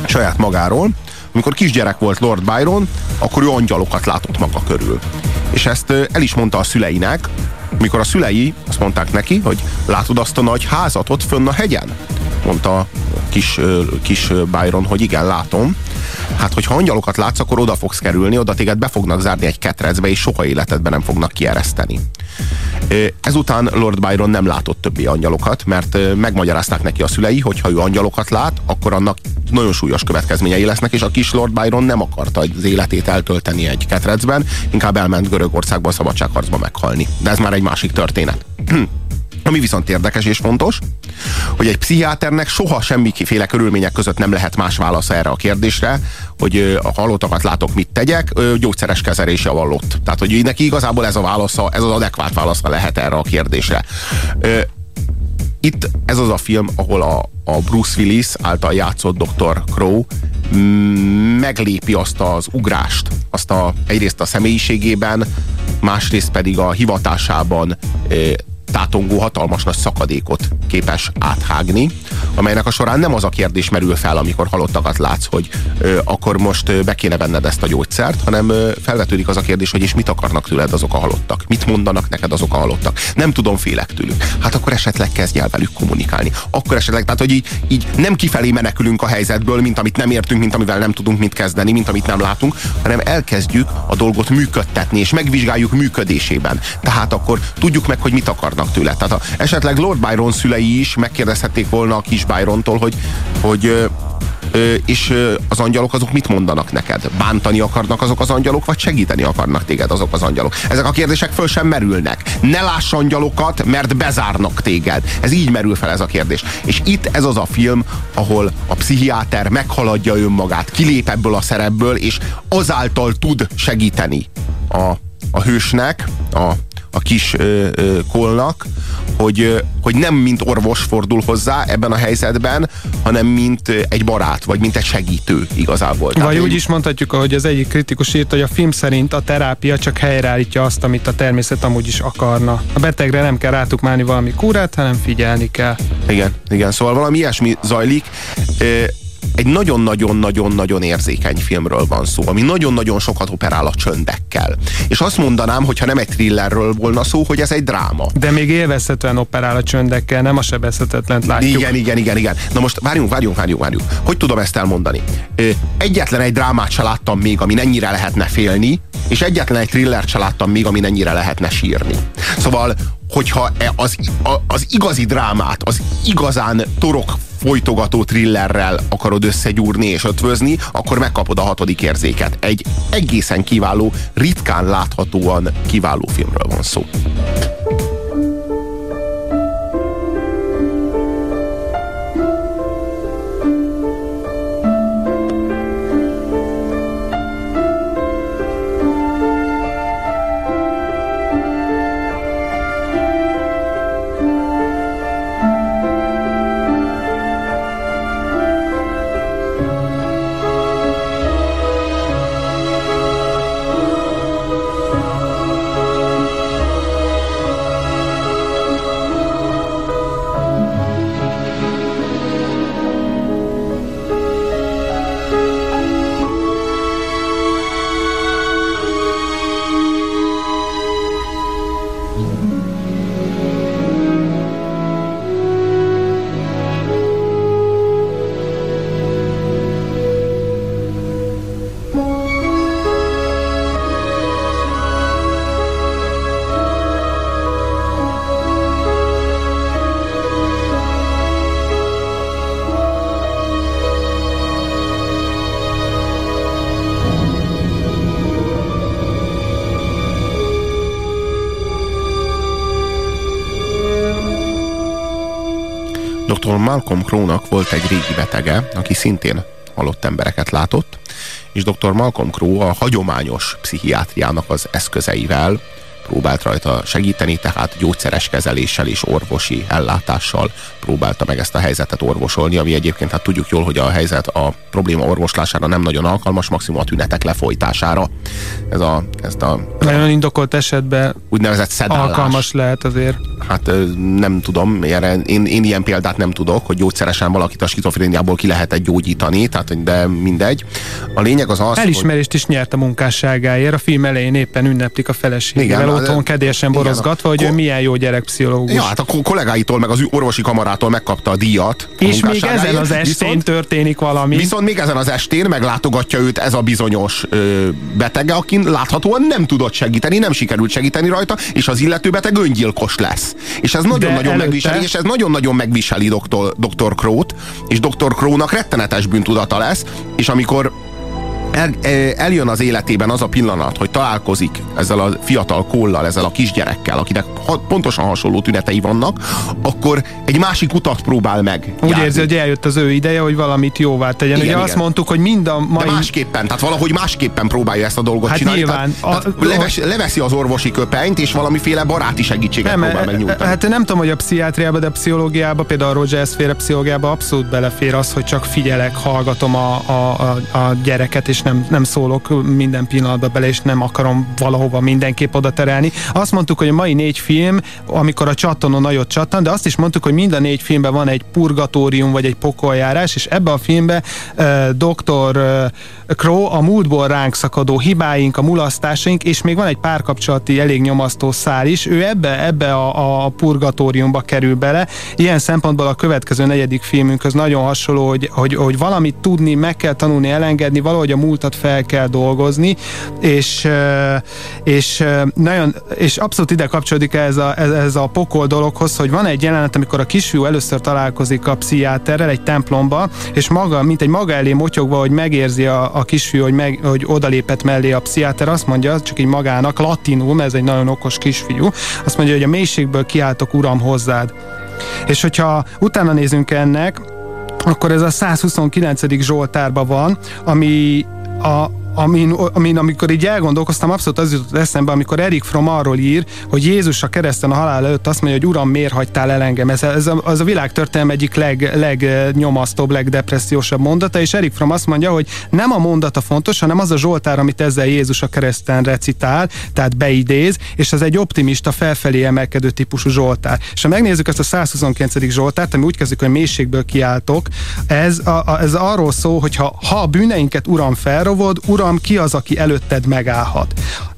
saját magáról. Amikor kisgyerek volt Lord Byron, akkor ő angyalokat látott maga körül. És ezt el is mondta a szüleinek, mikor a szülei azt mondták neki, hogy látod azt a nagy házat ott fönn a hegyen? Mondta kis, kis Byron, hogy igen, látom. Hát, hogyha angyalokat látsz, akkor oda fogsz kerülni, oda téged be fognak zárni egy ketrecbe, és soha életedben nem fognak kiereszteni. Ezután Lord Byron nem látott többi angyalokat, mert megmagyarázták neki a szülei, hogy ha ő angyalokat lát, akkor annak nagyon súlyos következményei lesznek, és a kis Lord Byron nem akarta az életét eltölteni egy ketrecben, inkább elment Görögországba a szabadságharcba meghalni. De ez már egy másik történet. Ami viszont érdekes és fontos, hogy egy pszichiáternek soha semmiféle körülmények között nem lehet más válasza erre a kérdésre, hogy a halottakat látok, mit tegyek, gyógyszeres kezelés javallott. Tehát, hogy neki igazából ez a válasza, ez az adekvát válasza lehet erre a kérdésre. Itt ez az a film, ahol a, a Bruce Willis által játszott Dr. Crow meglépi azt az ugrást, azt a, egyrészt a személyiségében, másrészt pedig a hivatásában tátongó, hatalmas nagy szakadékot képes áthágni, amelynek a során nem az a kérdés merül fel, amikor halottakat látsz, hogy ö, akkor most ö, be kéne venned ezt a gyógyszert, hanem ö, felvetődik az a kérdés, hogy és mit akarnak tőled azok a halottak? Mit mondanak neked azok a halottak? Nem tudom, félek tőlük. Hát akkor esetleg kezdj el velük kommunikálni. Akkor esetleg, tehát hogy így, így nem kifelé menekülünk a helyzetből, mint amit nem értünk, mint amivel nem tudunk mit kezdeni, mint amit nem látunk, hanem elkezdjük a dolgot működtetni, és megvizsgáljuk működésében. Tehát akkor tudjuk meg, hogy mit akarnak tőle. Tehát a, esetleg Lord Byron szülei is megkérdezhették volna a kis Byrontól, hogy, hogy és az angyalok azok mit mondanak neked? Bántani akarnak azok az angyalok, vagy segíteni akarnak téged azok az angyalok? Ezek a kérdések föl sem merülnek. Ne láss angyalokat, mert bezárnak téged. Ez így merül fel ez a kérdés. És itt ez az a film, ahol a pszichiáter meghaladja önmagát, kilép ebből a szerepből, és azáltal tud segíteni a, a hősnek, a, a kis ö, ö, kolnak, hogy, hogy nem mint orvos fordul hozzá ebben a helyzetben, hanem mint egy barát, vagy mint egy segítő igazából. Vagy Tehát úgy is mondhatjuk, hogy az egyik kritikus írt, hogy a film szerint a terápia csak helyreállítja azt, amit a természet amúgy is akarna. A betegre nem kell rátukmálni valami kúrát, hanem figyelni kell. Igen, igen, szóval valami ilyesmi zajlik egy nagyon-nagyon-nagyon-nagyon érzékeny filmről van szó, ami nagyon-nagyon sokat operál a csöndekkel. És azt mondanám, hogyha nem egy thrillerről volna szó, hogy ez egy dráma. De még élvezhetően operál a csöndekkel, nem a sebezhetetlent látjuk. Igen, igen, igen, igen. Na most várjunk, várjunk, várjunk, várjunk. Hogy tudom ezt elmondani? Egyetlen egy drámát se láttam még, ami ennyire lehetne félni, és egyetlen egy thrillert se láttam még, ami ennyire lehetne sírni. Szóval hogyha e az, az igazi drámát, az igazán torok folytogató thrillerrel akarod összegyúrni és ötvözni, akkor megkapod a hatodik érzéket. Egy egészen kiváló, ritkán láthatóan kiváló filmről van szó. Malcolm Crowe-nak volt egy régi betege, aki szintén halott embereket látott, és dr. Malcolm Crowe a hagyományos pszichiátriának az eszközeivel próbált rajta segíteni, tehát gyógyszeres kezeléssel és orvosi ellátással próbálta meg ezt a helyzetet orvosolni, ami egyébként hát tudjuk jól, hogy a helyzet a probléma orvoslására nem nagyon alkalmas, maximum a tünetek lefolytására. Ez a, ezt a, nagyon indokolt esetben úgynevezett szedálás. alkalmas lehet azért. Hát nem tudom, én, én ilyen példát nem tudok, hogy gyógyszeresen valakit a skizofréniából ki lehet gyógyítani, tehát de mindegy. A lényeg az az, Elismerést hogy... is nyert a munkásságáért, a film elején éppen ünneplik a feleségével, otthon kedélyesen borozgatva, hogy ő milyen jó gyerekpszichológus. Ja, hát a kollégáitól, meg az orvosi kamarától megkapta a díjat. A és még ezen az estén viszont, történik valami. Viszont még ezen az estén meglátogatja őt ez a bizonyos ö, betege, akin láthatóan nem tudott segíteni, nem sikerült segíteni rajta, és az illető beteg öngyilkos lesz. És ez nagyon-nagyon előtte... megviseli, és ez nagyon-nagyon megviseli doktor, doktor Krót, és doktor Krónak rettenetes bűntudata lesz, és amikor el, eljön az életében az a pillanat, hogy találkozik ezzel a fiatal kollal, ezzel a kisgyerekkel, akinek ha, pontosan hasonló tünetei vannak, akkor egy másik utat próbál meg. Úgy járni. érzi, hogy eljött az ő ideje, hogy valamit jóvá tegyen. Igen, Ugye igen. azt mondtuk, hogy mind a mai... De másképpen, tehát valahogy másképpen próbálja ezt a dolgot hát csinálni. Nyilván. Tehát, tehát a, leves, leveszi az orvosi köpenyt, és valamiféle baráti segítséget nem, próbál megnyújtani. Hát nem tudom, hogy a pszichiátriába, de a pszichológiába, például a Rogers féle pszichológiába abszolút belefér az, hogy csak figyelek, hallgatom a, a, a, a gyereket, és nem, nem szólok minden pillanatban bele, és nem akarom valahova mindenképp oda terelni. Azt mondtuk, hogy a mai négy film, amikor a csatonon nagyot csattan, de azt is mondtuk, hogy mind a négy filmben van egy purgatórium, vagy egy pokoljárás, és ebbe a filmbe uh, Dr. Uh, Crow a múltból ránk szakadó hibáink, a mulasztásaink, és még van egy párkapcsolati elég nyomasztó szál is, ő ebbe, ebbe a, a purgatóriumba kerül bele. Ilyen szempontból a következő negyedik filmünkhöz nagyon hasonló, hogy, hogy, hogy valamit tudni, meg kell tanulni, elengedni, valahogy a múltat fel kell dolgozni, és, és nagyon, és abszolút ide kapcsolódik ez a, ez, ez a pokol dologhoz, hogy van egy jelenet, amikor a kisfiú először találkozik a pszichiáterrel egy templomba, és maga, mint egy maga elé motyogva, hogy megérzi a, a kisfiú, hogy, meg, hogy odalépett mellé a pszichiáter, azt mondja, csak így magának, mert ez egy nagyon okos kisfiú, azt mondja, hogy a mélységből kiáltok, uram, hozzád. És hogyha utána nézünk ennek, akkor ez a 129. Zsoltárban van, ami a, amin, amin amikor így elgondolkoztam, abszolút az jutott eszembe, amikor Erik Fromm arról ír, hogy Jézus a kereszten a halál előtt azt mondja, hogy Uram, miért hagytál el engem? Ez, ez a, az a világ történelme egyik leg, legnyomasztóbb, legdepressziósabb mondata, és Erik Fromm azt mondja, hogy nem a mondata fontos, hanem az a Zsoltár, amit ezzel Jézus a kereszten recitál, tehát beidéz, és ez egy optimista, felfelé emelkedő típusú Zsoltár. És ha megnézzük ezt a 129. Zsoltárt, ami úgy kezdjük, hogy mélységből kiáltok, ez, a, a, ez arról szól, hogy ha, ha a bűneinket Uram felrovod, Uram Uram, ki az, aki előtted megállhat.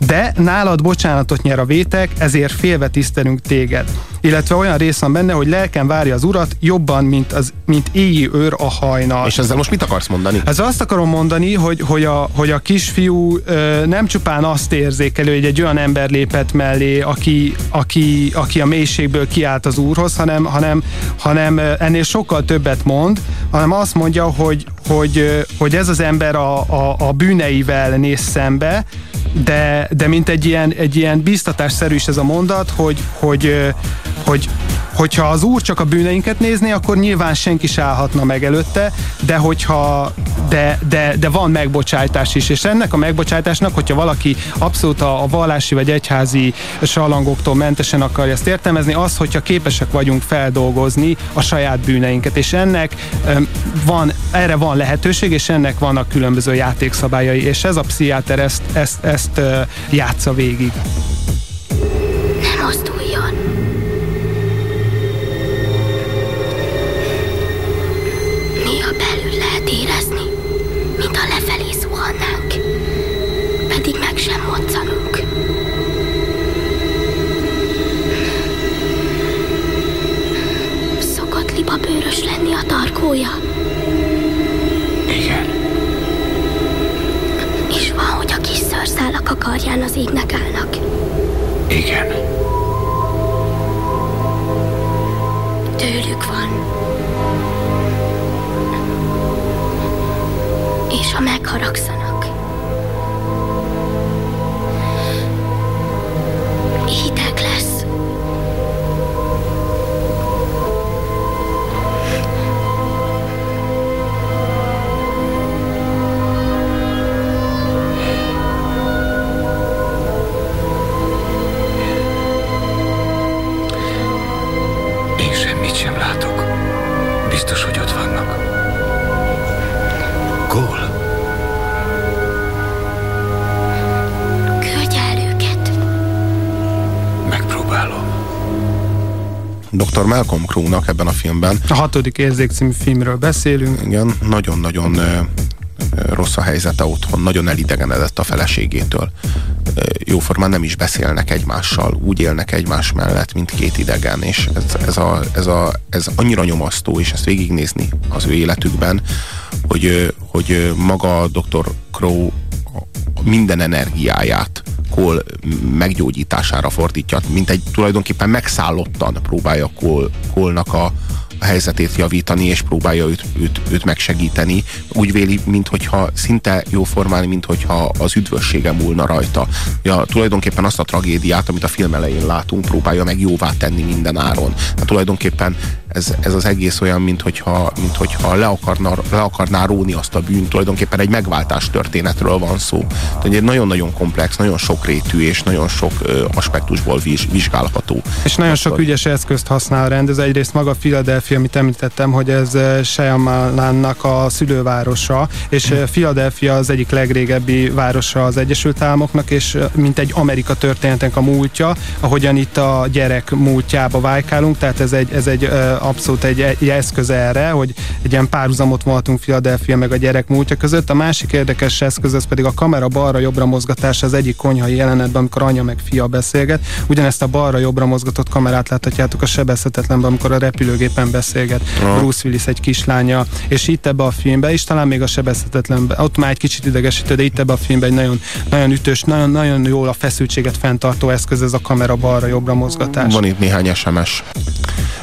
De nálad bocsánatot nyer a vétek, ezért félve tisztelünk téged. Illetve olyan rész van benne, hogy lelkem várja az urat jobban, mint, az, mint éji őr a hajnal. És ezzel most mit akarsz mondani? Ez azt akarom mondani, hogy, hogy, a, hogy a kisfiú ö, nem csupán azt érzékelő, hogy egy olyan ember lépett mellé, aki, aki, aki a mélységből kiállt az úrhoz, hanem, hanem, hanem ennél sokkal többet mond, hanem azt mondja, hogy, hogy, hogy ez az ember a, a, a bűneivel néz szembe, de, de mint egy ilyen, egy ilyen biztatásszerű is ez a mondat, hogy, hogy, hogy hogyha az úr csak a bűneinket nézné, akkor nyilván senki se állhatna meg előtte, de hogyha de, de, de van megbocsájtás is, és ennek a megbocsájtásnak, hogyha valaki abszolút a, a vallási vagy egyházi salangoktól mentesen akarja ezt értelmezni, az, hogyha képesek vagyunk feldolgozni a saját bűneinket, és ennek van, erre van lehetőség, és ennek vannak különböző játékszabályai, és ez a pszichiáter ezt, ezt, ezt játsza végig. Igen. Tőlük van. És Biztos, hogy ott vannak. Gól. Küldje el őket. Megpróbálom. Dr. Malcolm Crowe-nak ebben a filmben. A hatodik érzék című filmről beszélünk. Igen, nagyon-nagyon rossz a helyzete otthon, nagyon elidegenedett a feleségétől. Jóformán nem is beszélnek egymással, úgy élnek egymás mellett, mint két idegen, és ez, ez, a, ez, a, ez annyira nyomasztó, és ezt végignézni az ő életükben, hogy, hogy maga Dr. Crow minden energiáját Cole meggyógyítására fordítja, mint egy tulajdonképpen megszállottan próbálja Cole-nak a, a helyzetét javítani, és próbálja őt, őt, őt megsegíteni. Úgy véli, minthogyha szinte jóformán, minthogyha az üdvössége múlna rajta. Ja, tulajdonképpen azt a tragédiát, amit a film elején látunk, próbálja meg jóvá tenni minden áron. Hát tulajdonképpen ez, ez az egész olyan, mint hogyha, mint hogyha le, akarna, le akarná róni azt a bűnt, tulajdonképpen egy megváltás történetről van szó. Tehát egy nagyon-nagyon komplex, nagyon sokrétű és nagyon sok ö, aspektusból viz, vizsgálható. És nagyon sok ügyes eszközt használ a rendező. Egyrészt maga Philadelphia, amit említettem, hogy ez Shyamalannak a szülővárosa, és Philadelphia az egyik legrégebbi városa az Egyesült Államoknak, és mint egy Amerika történetek a múltja, ahogyan itt a gyerek múltjába vájkálunk, tehát ez egy, ez egy abszolút egy, egy eszköz erre, hogy egy ilyen párhuzamot voltunk Philadelphia meg a gyerek múltja között. A másik érdekes eszköz, ez pedig a kamera balra-jobbra mozgatása az egyik konyhai jelenetben, amikor anya meg fia beszélget. Ugyanezt a balra-jobbra mozgatott kamerát láthatjátok a sebezhetetlenben, amikor a repülőgépen beszélget. Uh-huh. Bruce Willis egy kislánya, és itt ebbe a filmbe is, talán még a sebezhetetlenben, ott már egy kicsit idegesítő, de itt ebbe a filmbe egy nagyon, nagyon ütős, nagyon, nagyon jól a feszültséget fenntartó eszköz, ez a kamera balra-jobbra mozgatás. Van itt néhány SMS.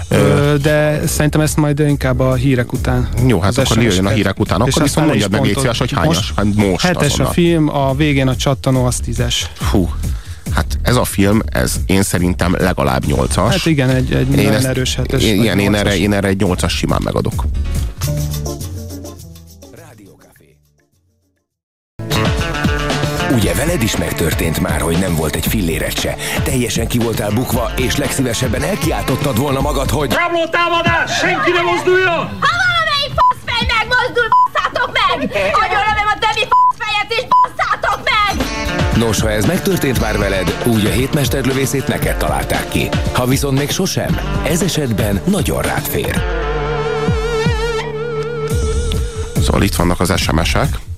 Ö, de szerintem ezt majd inkább a hírek után. Jó, hát akkor jöjjön a hírek után. Akkor viszont mondjad meg légy szíves, hogy hányas. Most, hát most hetes azonnal. a film, a végén a csattanó az tízes. Fú, Hát ez a film, ez én szerintem legalább nyolcas. Hát igen, egy, egy én nagyon erős hetes. Én, igen, én erre, én erre egy nyolcas simán megadok. Ugye veled is megtörtént már, hogy nem volt egy filléret se. Teljesen ki voltál bukva, és legszívesebben elkiáltottad volna magad, hogy... Rabló támadás! Senki ne mozduljon! Ha valamelyik faszfej megmozdul, basszátok meg! Agyonlövöm a Debbie faszfejet, és basszátok meg! Nos, ha ez megtörtént már veled, úgy a hétmesterlövészét neked találták ki. Ha viszont még sosem, ez esetben nagyon rád fér. Szóval itt vannak az SMS-ek.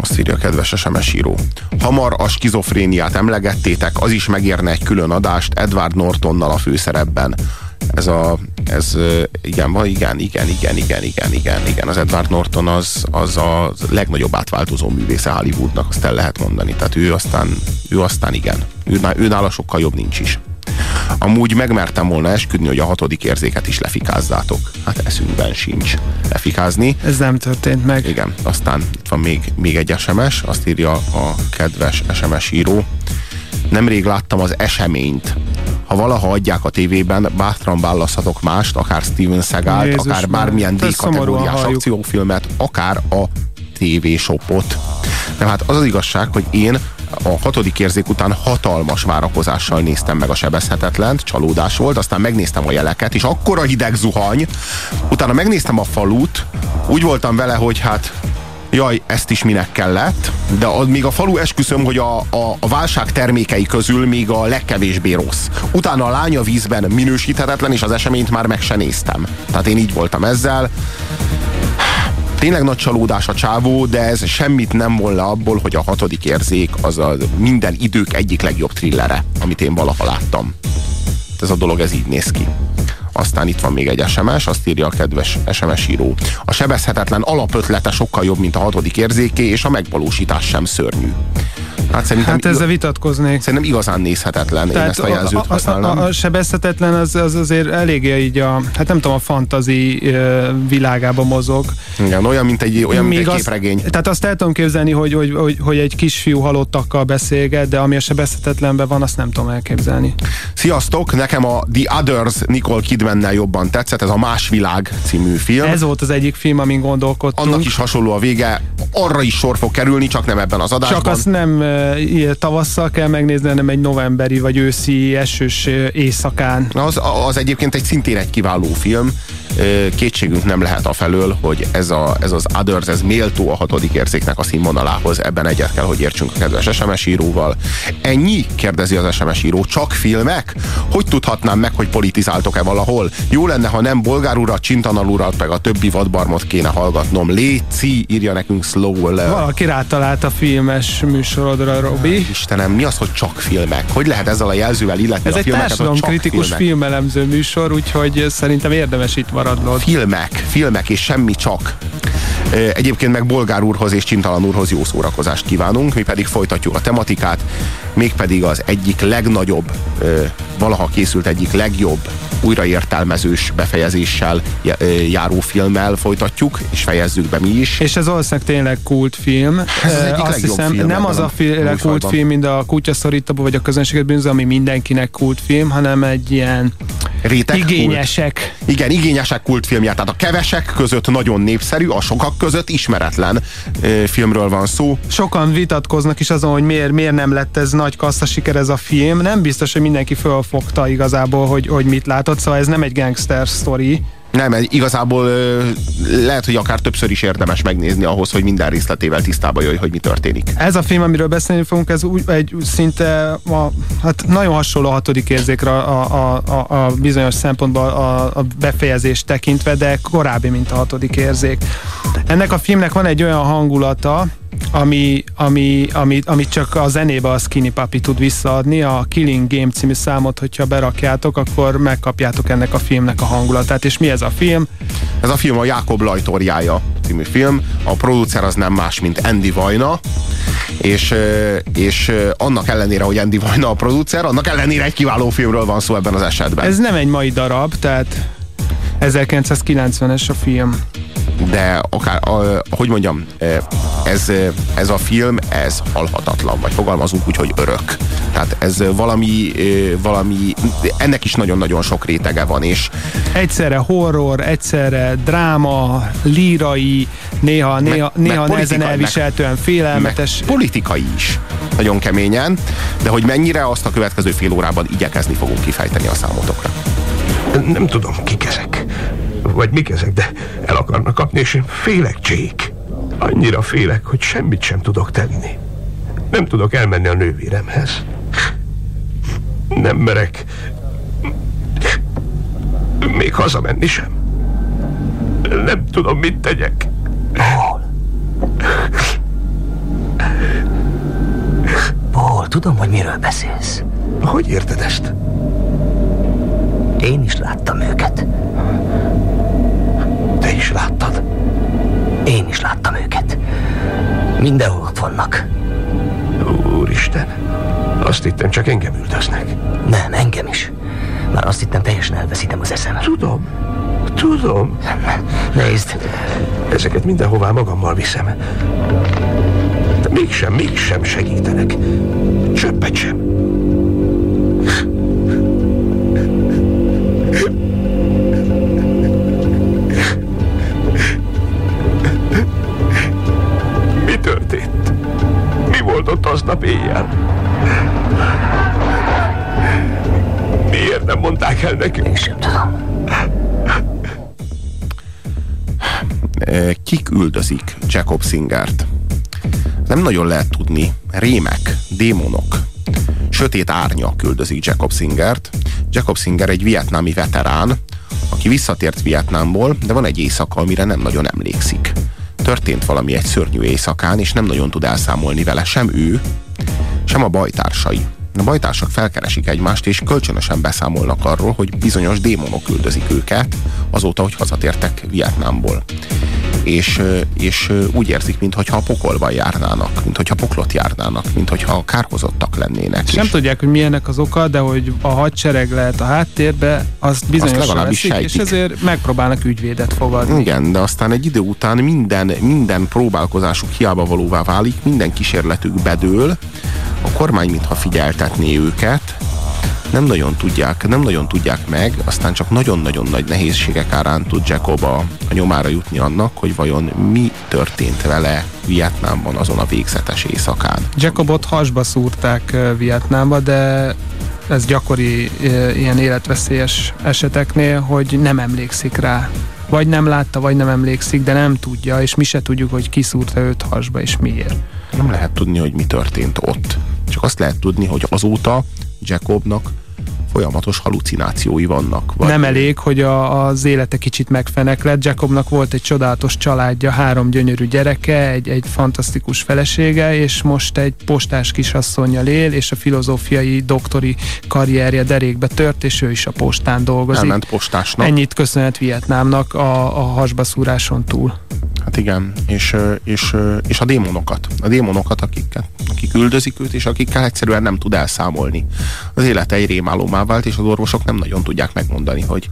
Azt írja a kedves SMS író. Hamar a skizofréniát emlegettétek, az is megérne egy külön adást Edward Nortonnal a főszerepben. Ez a, ez, igen, van, igen, igen, igen, igen, igen, igen, igen. Az Edward Norton az, az a legnagyobb átváltozó művésze Hollywoodnak, azt el lehet mondani. Tehát ő aztán, ő aztán igen. Ő, ő nála sokkal jobb nincs is. Amúgy megmertem volna esküdni, hogy a hatodik érzéket is lefikázzátok. Hát eszünkben sincs lefikázni. Ez nem történt meg. Igen, aztán itt van még, még egy SMS, azt írja a kedves SMS író. Nemrég láttam az eseményt. Ha valaha adják a tévében, bátran választhatok mást, akár Steven Seagal, akár bármilyen D-kategóriás akciófilmet, akár a TV shopot. Nem, hát az az igazság, hogy én a hatodik érzék után hatalmas várakozással néztem meg a sebezhetetlent, csalódás volt, aztán megnéztem a jeleket, és akkora hideg zuhany, utána megnéztem a falut, úgy voltam vele, hogy hát jaj, ezt is minek kellett, de az, még a falu esküszöm, hogy a, a, a válság termékei közül még a legkevésbé rossz. Utána a lánya vízben minősíthetetlen, és az eseményt már meg se néztem. Tehát én így voltam ezzel. Tényleg nagy csalódás a csávó, de ez semmit nem volna abból, hogy a hatodik érzék az a minden idők egyik legjobb thrillere, amit én valaha láttam. Ez a dolog, ez így néz ki. Aztán itt van még egy SMS, azt írja a kedves SMS író. A sebezhetetlen alapötlete sokkal jobb, mint a hatodik érzéké, és a megvalósítás sem szörnyű. Hát, szerintem hát ezzel vitatkoznék. Szerintem igazán nézhetetlen, Tehát én ezt a jelzőt használnám. A, a, a sebezhetetlen az, az azért eléggé így a, hát nem tudom, a fantazi világába mozog. Igen, olyan, mint egy, olyan, mint egy képregény. Tehát azt el tudom képzelni, hogy, hogy, hogy, hogy egy kisfiú halottakkal beszélget, de ami a sebezhetetlenben van, azt nem tudom elképzelni. Sziasztok, nekem a The Others Nicole Kidmannel jobban tetszett, ez a Más Világ című film. Ez volt az egyik film, amin gondolkodtunk. Annak is hasonló a vége, arra is sor fog kerülni, csak nem ebben az adásban. Csak azt nem tavasszal kell megnézni, hanem egy novemberi vagy őszi esős éjszakán. Az, az egyébként egy szintén egy kiváló film. Kétségünk nem lehet a felől, hogy ez, a, ez az Others, ez méltó a hatodik érzéknek a színvonalához. Ebben egyet kell, hogy értsünk a kedves SMS íróval. Ennyi? kérdezi az SMS író. Csak filmek? Hogy tudhatnám meg, hogy politizáltok-e valahol? Jó lenne, ha nem bolgár urat, csintanal urat, meg a többi vadbarmot kéne hallgatnom. Léci, írja nekünk slow Valaki rátalált a filmes műsorodra, Robi. Istenem, mi az, hogy csak filmek? Hogy lehet ezzel a jelzővel illetni Ez a egy filmeket, kritikus filmelemző műsor, úgyhogy szerintem érdemes itt maradnod. Filmek, filmek és semmi csak. Egyébként meg Bolgár úrhoz és Csintalan úrhoz jó szórakozást kívánunk, mi pedig folytatjuk a tematikát, mégpedig az egyik legnagyobb, valaha készült egyik legjobb újraértelmezős befejezéssel járó filmmel folytatjuk, és fejezzük be mi is. És ez valószínűleg tényleg kultfilm. Ez az egyik Azt hiszem, film nem az a, a kultfilm, mint a Kutyaszorítóban, vagy a közönséget bűnző, ami mindenkinek kultfilm, hanem egy ilyen réteg igényesek. Kult. Igen, igényesek kultfilmje. Tehát a kevesek között nagyon népszerű, a sokak között ismeretlen ö, filmről van szó. Sokan vitatkoznak is azon, hogy miért, miért nem lett ez nagy kassza siker ez a film. Nem biztos, hogy mindenki fölfogta igazából, hogy, hogy mit látott, szóval ez nem egy gangster story nem, igazából lehet, hogy akár többször is érdemes megnézni ahhoz, hogy minden részletével tisztába jöjj, hogy mi történik. Ez a film, amiről beszélni fogunk, ez úgy, egy szinte a, hát nagyon hasonló a hatodik érzékre a, a, a, a bizonyos szempontból a, a befejezést tekintve, de korábbi, mint a hatodik érzék. Ennek a filmnek van egy olyan hangulata, ami, ami, ami, amit csak a zenébe a Skinny Papi tud visszaadni. A Killing Game című számot, hogyha berakjátok, akkor megkapjátok ennek a filmnek a hangulatát. És mi ez a film? Ez a film a Jákob Lajtorjája című film. A producer az nem más, mint Andy Vajna, és, és annak ellenére, hogy Andy Vajna a producer, annak ellenére egy kiváló filmről van szó ebben az esetben. Ez nem egy mai darab, tehát 1990-es a film de akár, a, hogy mondjam, ez, ez a film, ez halhatatlan, vagy fogalmazunk úgy, hogy örök. Tehát ez valami, valami ennek is nagyon-nagyon sok rétege van, és egyszerre horror, egyszerre dráma, lírai, néha, néha, meg, néha meg nehezen elviselhetően félelmetes. Meg politikai is. Nagyon keményen, de hogy mennyire azt a következő fél órában igyekezni fogunk kifejteni a számotokra. Nem tudom, kik ezek vagy mik ezek, de el akarnak kapni, és én félek, Jake. Annyira félek, hogy semmit sem tudok tenni. Nem tudok elmenni a nővéremhez. Nem merek. Még hazamenni sem. Nem tudom, mit tegyek. Paul. Paul, tudom, hogy miről beszélsz. Hogy érted ezt? Én is láttam őket. Is láttad? Én is láttam őket. Mindenhol ott vannak. Úristen, azt hittem csak engem üldöznek. Nem, engem is. Már azt hittem teljesen elveszítem az eszem. Tudom, tudom. Nézd. Ezeket mindenhová magammal viszem. De mégsem, mégsem segítenek. Csöppet sem. Aznap éjjel. Miért nem mondták el nekünk? Én sem tudom. Kik üldözik Jacob Singert? Nem nagyon lehet tudni. Rémek, démonok, sötét árnyak üldözik Jacob Singert. Jacob Singer egy vietnámi veterán, aki visszatért Vietnámból, de van egy éjszaka, amire nem nagyon emlékszik történt valami egy szörnyű éjszakán, és nem nagyon tud elszámolni vele sem ő, sem a bajtársai. A bajtársak felkeresik egymást, és kölcsönösen beszámolnak arról, hogy bizonyos démonok üldözik őket, azóta, hogy hazatértek Vietnámból és, és úgy érzik, mintha a pokolban járnának, mintha poklot járnának, mintha kárhozottak lennének. És nem tudják, hogy milyenek az oka, de hogy a hadsereg lehet a háttérbe, azt bizonyosan azt veszik, sejtik. és ezért megpróbálnak ügyvédet fogadni. Igen, de aztán egy idő után minden, minden próbálkozásuk hiába valóvá válik, minden kísérletük bedől, a kormány mintha figyeltetné őket, nem nagyon tudják, nem nagyon tudják meg, aztán csak nagyon-nagyon nagy nehézségek árán tud Jacob a, a nyomára jutni annak, hogy vajon mi történt vele Vietnámban azon a végzetes éjszakán. Jacobot hasba szúrták Vietnámba, de ez gyakori ilyen életveszélyes eseteknél, hogy nem emlékszik rá. Vagy nem látta, vagy nem emlékszik, de nem tudja, és mi se tudjuk, hogy ki szúrta őt hasba, és miért. Nem lehet tudni, hogy mi történt ott. Csak azt lehet tudni, hogy azóta Jacobnak folyamatos halucinációi vannak. Vagy... Nem elég, hogy a, az élete kicsit megfeneklett. Jacobnak volt egy csodálatos családja, három gyönyörű gyereke, egy, egy fantasztikus felesége, és most egy postás kisasszonyjal él, és a filozófiai doktori karrierje derékbe tört, és ő is a postán dolgozik. Elment postásnak. Ennyit köszönhet Vietnámnak a, a hasbaszúráson túl. Hát igen, és, és, és a démonokat. A démonokat, akik, akik üldözik őt, és akikkel egyszerűen nem tud elszámolni. Az élete egy rémálomá vált, és az orvosok nem nagyon tudják megmondani, hogy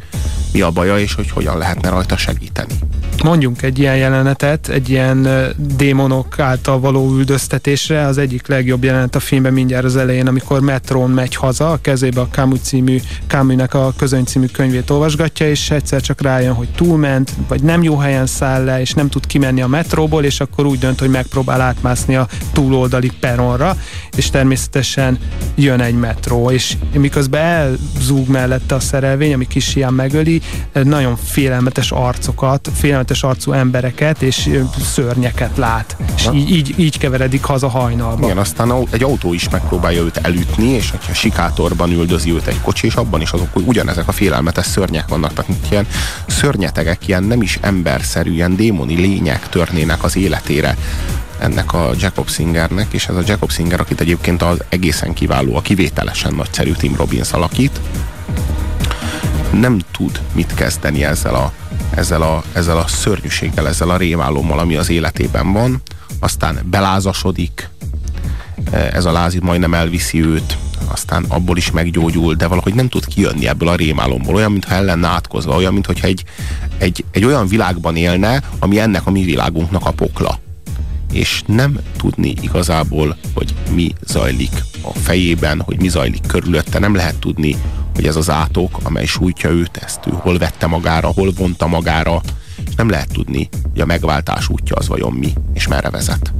mi a baja, és hogy hogyan lehetne rajta segíteni. Mondjunk egy ilyen jelenetet, egy ilyen démonok által való üldöztetésre. Az egyik legjobb jelenet a filmben mindjárt az elején, amikor metrón megy haza, a kezébe a Camus című, Camusnek a közöny című könyvét olvasgatja, és egyszer csak rájön, hogy túlment, vagy nem jó helyen száll le, és nem tud kimenni a metróból, és akkor úgy dönt, hogy megpróbál átmászni a túloldali peronra, és természetesen jön egy metró, és miközben elzúg mellette a szerelvény, ami kis ilyen megöli, nagyon félelmetes arcokat, félelmetes arcú embereket és szörnyeket lát. És így, így, így keveredik haza hajnalba. Igen, aztán egy autó is megpróbálja őt elütni, és hogyha sikátorban üldözi őt egy kocsi, és abban is azok, hogy ugyanezek a félelmetes szörnyek vannak. Tehát ilyen szörnyetegek, ilyen nem is emberszerű, ilyen démoni lények törnének az életére ennek a Jacob Singernek, és ez a Jacob Singer, akit egyébként az egészen kiváló, a kivételesen nagyszerű Tim Robbins alakít, nem tud mit kezdeni ezzel a, ezzel a, ezzel a szörnyűséggel, ezzel a rémálommal, ami az életében van, aztán belázasodik, ez a lázi majdnem elviszi őt, aztán abból is meggyógyul, de valahogy nem tud kijönni ebből a rémálomból. Olyan, mintha el lenne átkozva, olyan, mintha egy, egy, egy olyan világban élne, ami ennek a mi világunknak a pokla és nem tudni igazából, hogy mi zajlik a fejében, hogy mi zajlik körülötte, nem lehet tudni, hogy ez az átok, amely sújtja őt, ezt ő hol vette magára, hol vonta magára, és nem lehet tudni, hogy a megváltás útja az vajon mi, és merre vezet.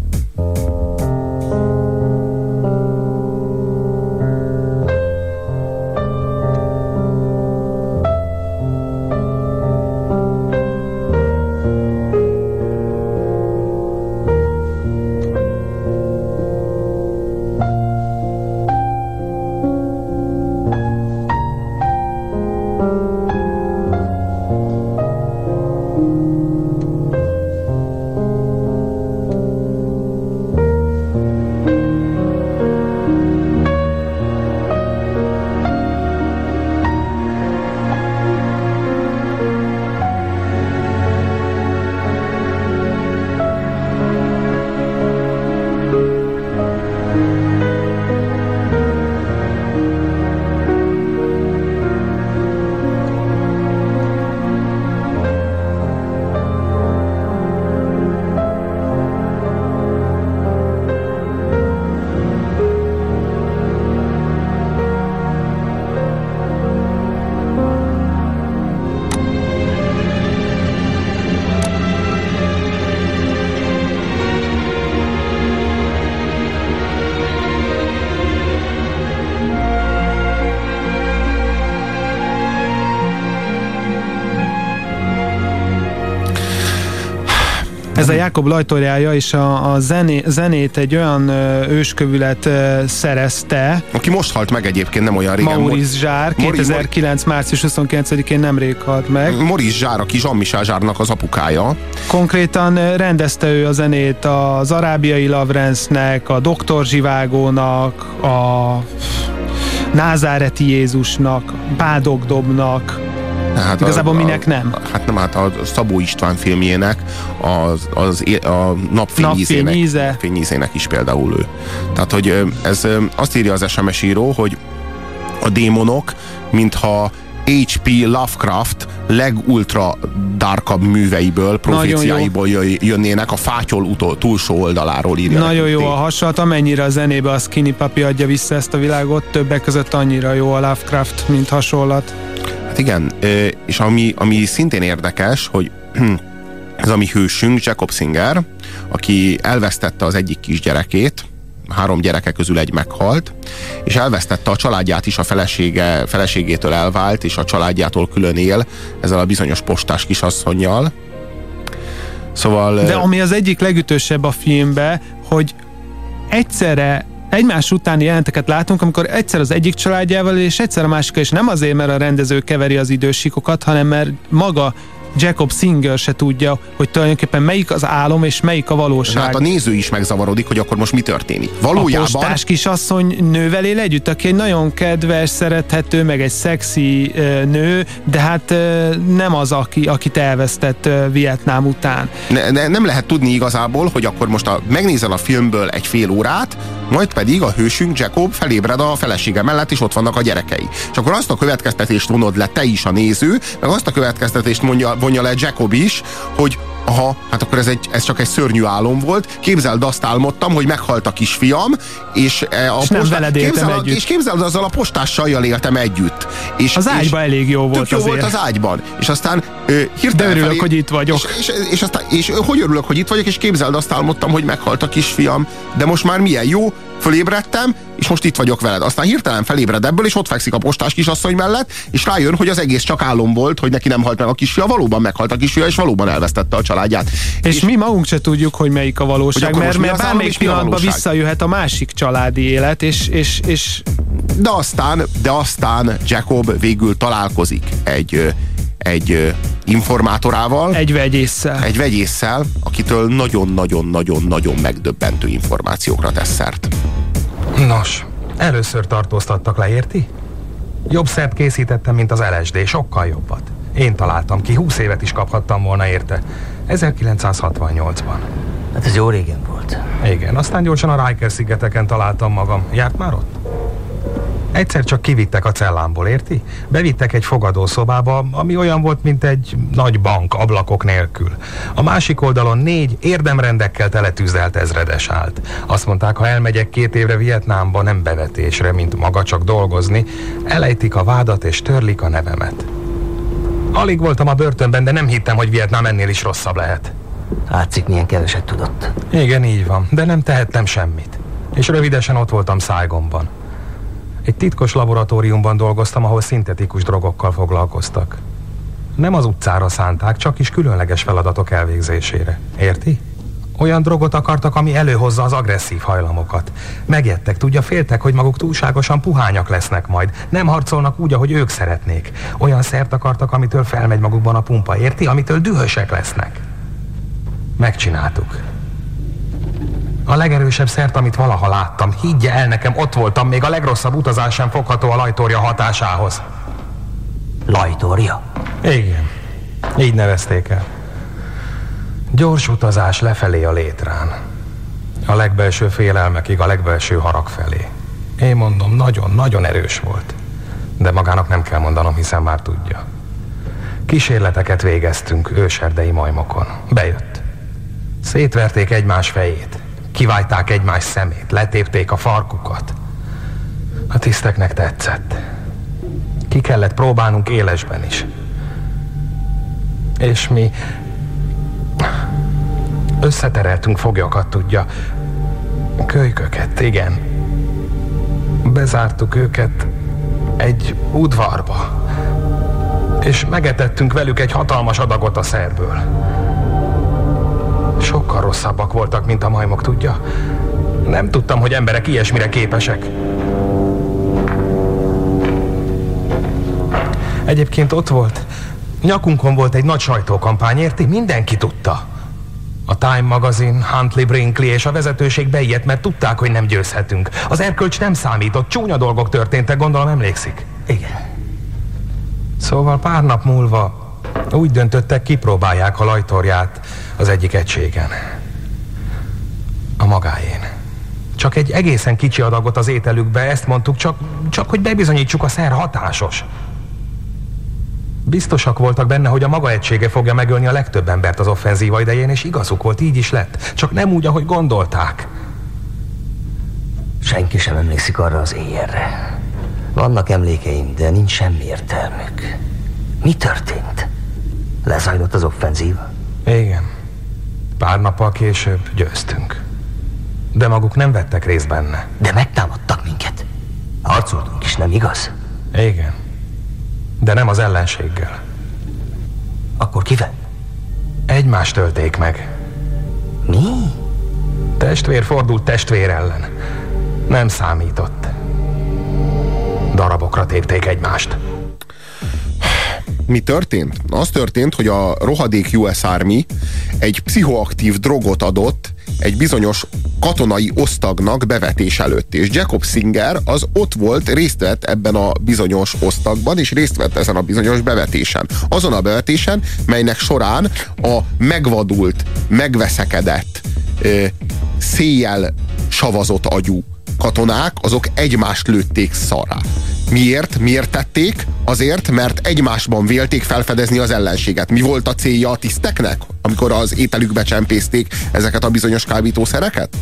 Ez a Jákob Lajtorjája és a, a zené, zenét egy olyan őskövület szerezte. Aki most halt meg egyébként, nem olyan régen. Maurice Zsár, 2009. március 29-én nemrég halt meg. Maurice Zsár, aki Jean-Michel Zsárnak az apukája. Konkrétan rendezte ő a zenét az arábiai Lavrensnek, a Doktor Zsivágónak, a Názáreti Jézusnak, Bádogdobnak, Hát Igazából a, minek nem? Hát nem, hát a Szabó István filmjének az, az a napfényízének fényízének is például ő. Tehát, hogy ez azt írja az SMS író, hogy a démonok, mintha H.P. Lovecraft legultra darkabb műveiből, proféciáiból jönnének a fátyol utol, túlsó oldaláról írja. Nagyon jó a hasonlat, amennyire a zenébe a Skinny Papi adja vissza ezt a világot, többek között annyira jó a Lovecraft, mint hasonlat. Hát igen, és ami, ami szintén érdekes, hogy ez a mi hősünk, Jacob Singer, aki elvesztette az egyik kisgyerekét, három gyereke közül egy meghalt, és elvesztette a családját is, a felesége, feleségétől elvált, és a családjától külön él ezzel a bizonyos postás kisasszonyjal. Szóval... De ami az egyik legütősebb a filmbe, hogy egyszerre egymás utáni jelenteket látunk, amikor egyszer az egyik családjával, és egyszer a másik, és nem azért, mert a rendező keveri az idősikokat, hanem mert maga Jacob Singer se tudja, hogy tulajdonképpen melyik az álom és melyik a valóság. Hát a néző is megzavarodik, hogy akkor most mi történik. Valójában... A postás kisasszony nővel él együtt, aki egy nagyon kedves, szerethető, meg egy szexi nő, de hát nem az, aki, akit elvesztett Vietnám után. Ne, ne, nem lehet tudni igazából, hogy akkor most a, megnézel a filmből egy fél órát, Majd pedig a hősünk Jacob felébred a felesége mellett, és ott vannak a gyerekei. És akkor azt a következtetést vonod le te is a néző, meg azt a következtetést mondja, vonja le Jacob is, hogy aha, hát akkor ez, egy, ez csak egy szörnyű álom volt. Képzeld, azt álmodtam, hogy meghalt a kisfiam, és, e, a és postá... nem képzeld, együtt. És képzeld, azzal a postás sajjal éltem együtt. És, az ágyban elég jó volt jó azért. volt az ágyban. És aztán ö, hirtelen De örülök, felé, hogy itt vagyok. És, és, és, aztán, és hogy örülök, hogy itt vagyok, és képzeld, azt álmodtam, hogy meghalt a kisfiam. De most már milyen jó, fölébredtem, és most itt vagyok veled. Aztán hirtelen felébred ebből, és ott fekszik a postás kisasszony mellett, és rájön, hogy az egész csak álom volt, hogy neki nem halt meg a kisfia, valóban meghalt a kisfia, és valóban elvesztette a családját. És, és mi magunk se tudjuk, hogy melyik a valóság, mert, mert bármelyik pillanatban visszajöhet a másik családi élet, és, és, és... De aztán, de aztán Jacob végül találkozik egy egy informátorával. Egy vegyésszel. Egy vegyésszel, akitől nagyon-nagyon-nagyon-nagyon megdöbbentő információkra tesz szert. Nos, először tartóztattak le, érti? Jobb szert készítettem, mint az LSD, sokkal jobbat. Én találtam ki, 20 évet is kaphattam volna érte. 1968-ban. Hát ez jó régen volt. Igen, aztán gyorsan a Riker szigeteken találtam magam. Járt már ott? Egyszer csak kivittek a cellámból, érti? Bevittek egy fogadószobába, ami olyan volt, mint egy nagy bank ablakok nélkül. A másik oldalon négy érdemrendekkel teletűzelt ezredes állt. Azt mondták, ha elmegyek két évre Vietnámba, nem bevetésre, mint maga csak dolgozni, elejtik a vádat és törlik a nevemet. Alig voltam a börtönben, de nem hittem, hogy Vietnám ennél is rosszabb lehet. Látszik, milyen keveset tudott. Igen, így van, de nem tehettem semmit. És rövidesen ott voltam Szájgomban. Egy titkos laboratóriumban dolgoztam, ahol szintetikus drogokkal foglalkoztak. Nem az utcára szánták, csak is különleges feladatok elvégzésére. Érti? Olyan drogot akartak, ami előhozza az agresszív hajlamokat. Megjettek, tudja, féltek, hogy maguk túlságosan puhányak lesznek majd. Nem harcolnak úgy, ahogy ők szeretnék. Olyan szert akartak, amitől felmegy magukban a pumpa, érti? Amitől dühösek lesznek. Megcsináltuk. A legerősebb szert, amit valaha láttam. Higgye el nekem, ott voltam, még a legrosszabb utazás sem fogható a lajtorja hatásához. Lajtorja? Igen. Így nevezték el. Gyors utazás lefelé a létrán. A legbelső félelmekig, a legbelső harag felé. Én mondom, nagyon-nagyon erős volt. De magának nem kell mondanom, hiszen már tudja. Kísérleteket végeztünk őserdei majmokon. Bejött. Szétverték egymás fejét. Kivájták egymás szemét, letépték a farkukat. A tiszteknek tetszett. Ki kellett próbálnunk élesben is. És mi összetereltünk foglyokat, tudja. Kölyköket, igen. Bezártuk őket egy udvarba. És megetettünk velük egy hatalmas adagot a szerből. Sokkal rosszabbak voltak, mint a majmok, tudja? Nem tudtam, hogy emberek ilyesmire képesek. Egyébként ott volt. Nyakunkon volt egy nagy sajtókampány, érti? Mindenki tudta. A Time magazin, Huntley Brinkley és a vezetőség beijedt, mert tudták, hogy nem győzhetünk. Az erkölcs nem számított, csúnya dolgok történtek, gondolom emlékszik. Igen. Szóval pár nap múlva úgy döntöttek, kipróbálják a lajtorját az egyik egységen. A magáén. Csak egy egészen kicsi adagot az ételükbe, ezt mondtuk, csak, csak hogy bebizonyítsuk a szer hatásos. Biztosak voltak benne, hogy a maga egysége fogja megölni a legtöbb embert az offenzíva idején, és igazuk volt, így is lett. Csak nem úgy, ahogy gondolták. Senki sem emlékszik arra az éjjelre. Vannak emlékeim, de nincs semmi értelmük. Mi történt? Lezajlott az offenzíva? Igen. Pár nappal később győztünk. De maguk nem vettek részt benne. De megtámadtak minket. Harcoltunk is, nem igaz? Igen. De nem az ellenséggel. Akkor kivel? Egymást tölték meg. Mi? Testvér fordult testvér ellen. Nem számított. Darabokra tépték egymást mi történt? Az történt, hogy a rohadék US Army egy pszichoaktív drogot adott egy bizonyos katonai osztagnak bevetés előtt, és Jacob Singer az ott volt, részt vett ebben a bizonyos osztagban, és részt vett ezen a bizonyos bevetésen. Azon a bevetésen, melynek során a megvadult, megveszekedett, széjjel savazott agyú katonák azok egymást lőtték szará. Miért? Miért tették? Azért, mert egymásban vélték felfedezni az ellenséget. Mi volt a célja a tiszteknek, amikor az ételükbe csempészték ezeket a bizonyos kábítószereket?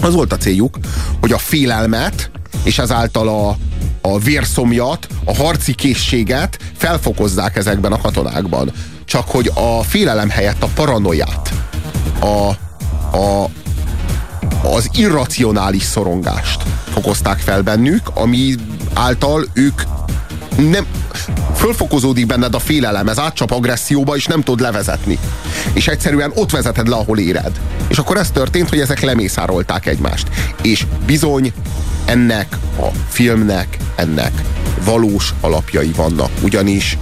Az volt a céljuk, hogy a félelmet és ezáltal a, a vérszomjat, a harci készséget felfokozzák ezekben a katonákban. Csak hogy a félelem helyett a paranoiát, a, a, az irracionális szorongást fokozták fel bennük, ami által ők nem, fölfokozódik benned a félelem, ez átcsap agresszióba, és nem tud levezetni. És egyszerűen ott vezeted le, ahol éred. És akkor ez történt, hogy ezek lemészárolták egymást. És bizony ennek a filmnek, ennek valós alapjai vannak. Ugyanis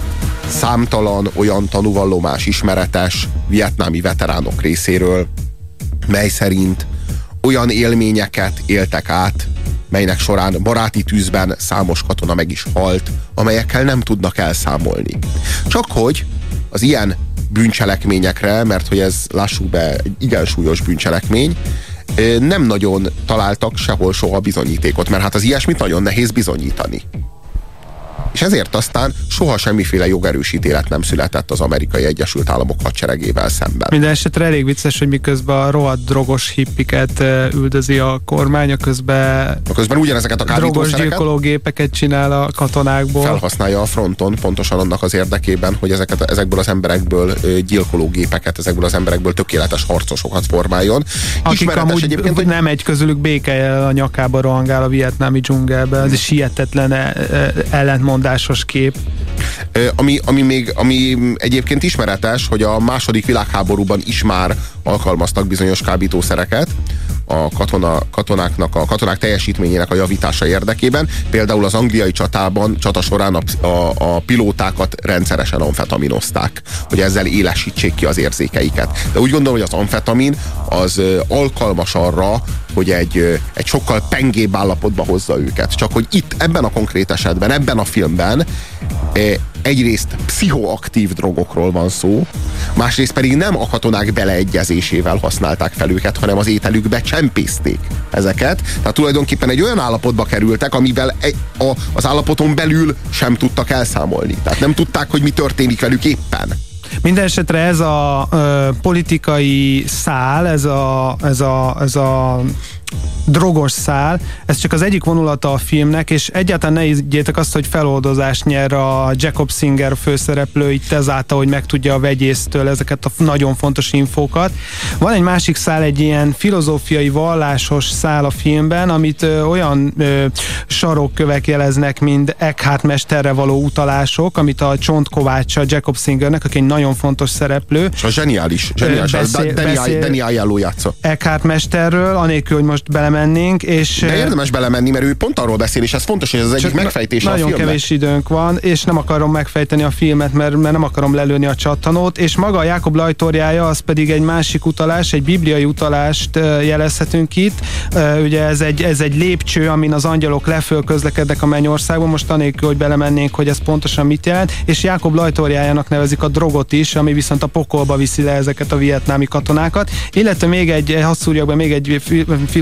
számtalan olyan tanúvallomás ismeretes vietnámi veteránok részéről, mely szerint olyan élményeket éltek át, melynek során baráti tűzben számos katona meg is halt, amelyekkel nem tudnak elszámolni. Csak hogy az ilyen bűncselekményekre, mert hogy ez lássuk be igen súlyos bűncselekmény, nem nagyon találtak sehol soha bizonyítékot, mert hát az ilyesmit nagyon nehéz bizonyítani és ezért aztán soha semmiféle jogerős ítélet nem született az amerikai Egyesült Államok hadseregével szemben. Minden esetre elég vicces, hogy miközben a rohadt drogos hippiket üldözi a kormány, a közben, a közben ugyanezeket a drogos gyilkológépeket csinál a katonákból. Felhasználja a fronton pontosan annak az érdekében, hogy ezeket, ezekből az emberekből gyilkológépeket, ezekből az emberekből tökéletes harcosokat formáljon. Akik Ismeretes amúgy egyébként, hogy nem egy közülük béke a nyakába rohangál a vietnámi dzsungelbe, az is hihetetlen ellentmondás ellentmondásos kép. Ami, ami, még, ami egyébként ismeretes, hogy a második világháborúban is már alkalmaztak bizonyos kábítószereket a katona, katonáknak, a katonák teljesítményének a javítása érdekében. Például az angliai csatában, csata során a, a, a pilótákat rendszeresen amfetaminozták, hogy ezzel élesítsék ki az érzékeiket. De úgy gondolom, hogy az amfetamin az alkalmas arra, hogy egy, egy sokkal pengébb állapotba hozza őket. Csak hogy itt, ebben a konkrét esetben, ebben a filmben egyrészt pszichoaktív drogokról van szó, másrészt pedig nem a katonák beleegyezésével használták fel őket, hanem az ételükbe csempészték ezeket. Tehát tulajdonképpen egy olyan állapotba kerültek, amivel a, az állapoton belül sem tudtak elszámolni. Tehát nem tudták, hogy mi történik velük éppen. Minden esetre ez a ö, politikai szál, ez a, ez a, ez a drogos szál, ez csak az egyik vonulata a filmnek, és egyáltalán ne higgyétek azt, hogy feloldozást nyer a Jacob Singer főszereplő itt ezáltal, hogy megtudja a vegyésztől ezeket a nagyon fontos infókat. Van egy másik szál, egy ilyen filozófiai, vallásos szál a filmben, amit ö, olyan ö, sarokkövek jeleznek, mint Eckhart mesterre való utalások, amit a Csontkovács a Jacob Singernek, aki egy nagyon fontos szereplő. És a zseniális, zseniális, beszél, beszél, Danny Aiello játsza. Eckhart mesterről, anélkül, hogy most belemennénk, és... De érdemes belemenni, mert ő pont arról beszél, és ez fontos, hogy ez az egyik megfejtés a Nagyon kevés időnk van, és nem akarom megfejteni a filmet, mert, mert nem akarom lelőni a csattanót, és maga a Jákob lajtorjája, az pedig egy másik utalás, egy bibliai utalást jelezhetünk itt. Ugye ez egy, ez egy lépcső, amin az angyalok leföl közlekednek a mennyországban, most anélkül, hogy belemennénk, hogy ez pontosan mit jelent, és Jákob lajtorjájának nevezik a drogot is, ami viszont a pokolba viszi le ezeket a vietnámi katonákat, illetve még egy, hadd be még egy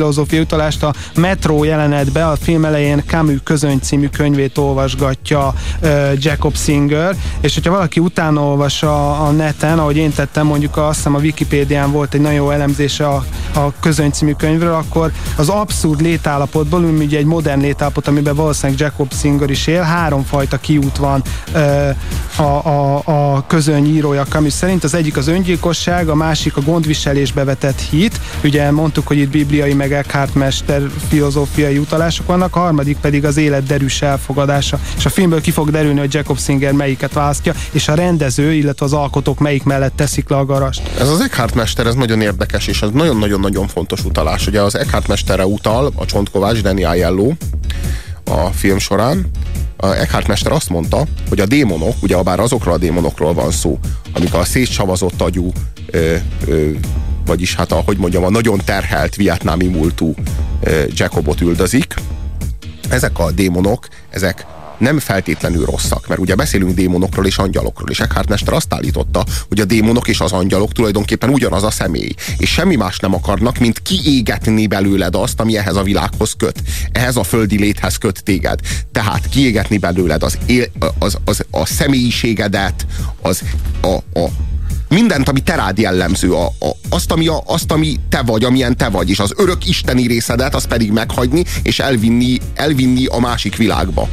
filozófiai utalást a metró jelenetbe, a film elején Camus közöny című könyvét olvasgatja uh, Jacob Singer, és hogyha valaki utána olvas a, a neten, ahogy én tettem, mondjuk azt hiszem a Wikipédián volt egy nagyon jó elemzése a, a közöny című könyvről, akkor az abszurd létállapotból, ugye egy modern létállapot, amiben valószínűleg Jacob Singer is él, háromfajta kiút van uh, a, a, a közöny írója Camus szerint. Az egyik az öngyilkosság, a másik a gondviselésbe vetett hit. Ugye mondtuk, hogy itt bibliai meg Eckhart mester filozófiai utalások vannak, a harmadik pedig az élet derűs elfogadása. És a filmből ki fog derülni, hogy Jacob Singer melyiket választja, és a rendező, illetve az alkotók melyik mellett teszik le a garast. Ez az Eckhart mester, ez nagyon érdekes, és ez nagyon-nagyon-nagyon fontos utalás. Ugye az Eckhart mesterre utal a Csontkovács, Danny Aiello a film során, Eckhart Mester azt mondta, hogy a démonok, ugye bár azokról a démonokról van szó, amik a szétsavazott agyú ö, ö, vagyis hát ahogy mondjam, a nagyon terhelt vietnámi múltú Jacobot üldözik. Ezek a démonok, ezek nem feltétlenül rosszak, mert ugye beszélünk démonokról és angyalokról, és Eckhart Mester azt állította, hogy a démonok és az angyalok tulajdonképpen ugyanaz a személy, és semmi más nem akarnak, mint kiégetni belőled azt, ami ehhez a világhoz köt, ehhez a földi léthez köt téged. Tehát kiégetni belőled az, él, az, az a személyiségedet, az a, a, mindent, ami te rád jellemző, a, a, azt, ami a, azt, ami te vagy, amilyen te vagy, és az örök isteni részedet, azt pedig meghagyni, és elvinni, elvinni a másik világba.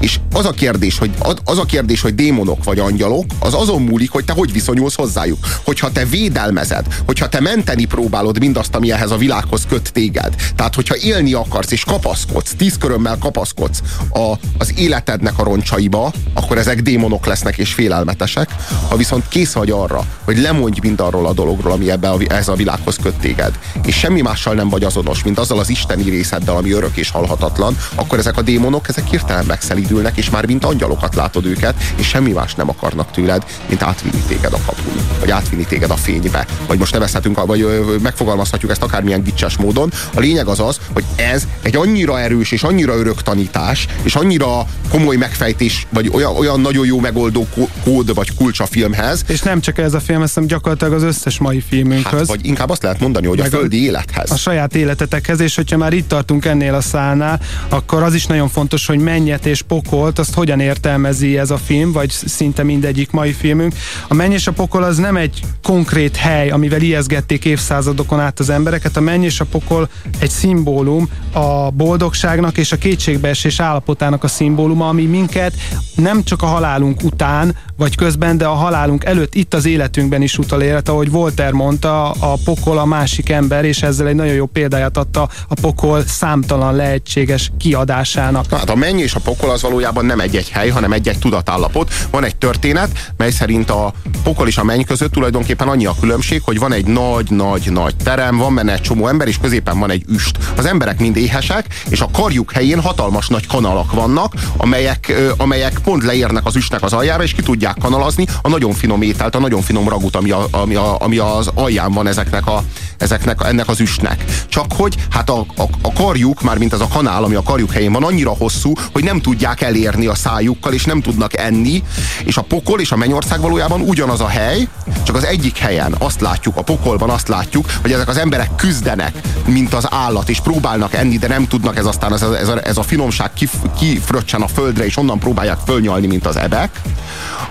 És az a kérdés, hogy, az a kérdés, hogy démonok vagy angyalok, az azon múlik, hogy te hogy viszonyulsz hozzájuk. Hogyha te védelmezed, hogyha te menteni próbálod mindazt, ami ehhez a világhoz köt téged. Tehát, hogyha élni akarsz és kapaszkodsz, tíz körömmel kapaszkodsz a, az életednek a roncsaiba, akkor ezek démonok lesznek és félelmetesek. Ha viszont kész vagy arra, hogy lemondj mind arról a dologról, ami ebbe a, ez a világhoz köt téged, és semmi mással nem vagy azonos, mint azzal az isteni részeddel, ami örök és halhatatlan, akkor ezek a démonok, ezek hirtelen megszelidülnek, és már mint angyalokat látod őket, és semmi más nem akarnak tőled, mint átvinni téged a kapun, vagy átvinni téged a fénybe. Vagy most nevezhetünk, vagy megfogalmazhatjuk ezt akármilyen gicses módon. A lényeg az az, hogy ez egy annyira erős és annyira örök tanítás, és annyira komoly megfejtés, vagy olyan, olyan nagyon jó megoldó kód vagy kulcs a filmhez. És nem csak ez a film, hiszem gyakorlatilag az összes mai filmünkhöz. Hát, vagy inkább azt lehet mondani, hogy a földi élethez. A saját életetekhez, és hogyha már itt tartunk ennél a szálnál, akkor az is nagyon fontos, hogy mennyet és pokolt, azt hogyan értelmezi ez a film, vagy szinte mindegyik mai filmünk. A menny és a pokol az nem egy konkrét hely, amivel ijeszgették évszázadokon át az embereket. A menny és a pokol egy szimbólum a boldogságnak és a kétségbeesés állapotának a szimbóluma, ami minket nem csak a halálunk után, vagy közben, de a halálunk előtt itt az életünkben is utal élet, ahogy Volter mondta, a pokol a másik ember, és ezzel egy nagyon jó példáját adta a pokol számtalan lehetséges kiadásának. Hát a menny és a pokol az valójában nem egy-egy hely, hanem egy-egy tudatállapot. Van egy történet, mely szerint a pokol és a menny között tulajdonképpen annyi a különbség, hogy van egy nagy-nagy-nagy terem, van benne egy csomó ember, és középen van egy üst. Az emberek mind éhesek, és a karjuk helyén hatalmas nagy kanalak vannak, amelyek, amelyek pont leérnek az üstnek az aljára, és ki tudják kanalazni a nagyon finom ételt, a nagyon finom ragut, ami, a, ami, a, ami az alján van ezeknek, a, ezeknek ennek az üstnek. Csak hogy hát a, a, a karjuk, már mint ez a kanál, ami a karjuk helyén van, annyira hosszú, hogy nem tudják elérni a szájukkal, és nem tudnak enni, és a pokol és a mennyország valójában ugyanaz a hely, csak az egyik helyen azt látjuk, a pokolban azt látjuk, hogy ezek az emberek küzdenek, mint az állat, és próbálnak enni, de nem tudnak, ez aztán ez ez a, ez a finomság kif, kifröccsen a földre, és onnan próbálják fölnyalni, mint az ebek.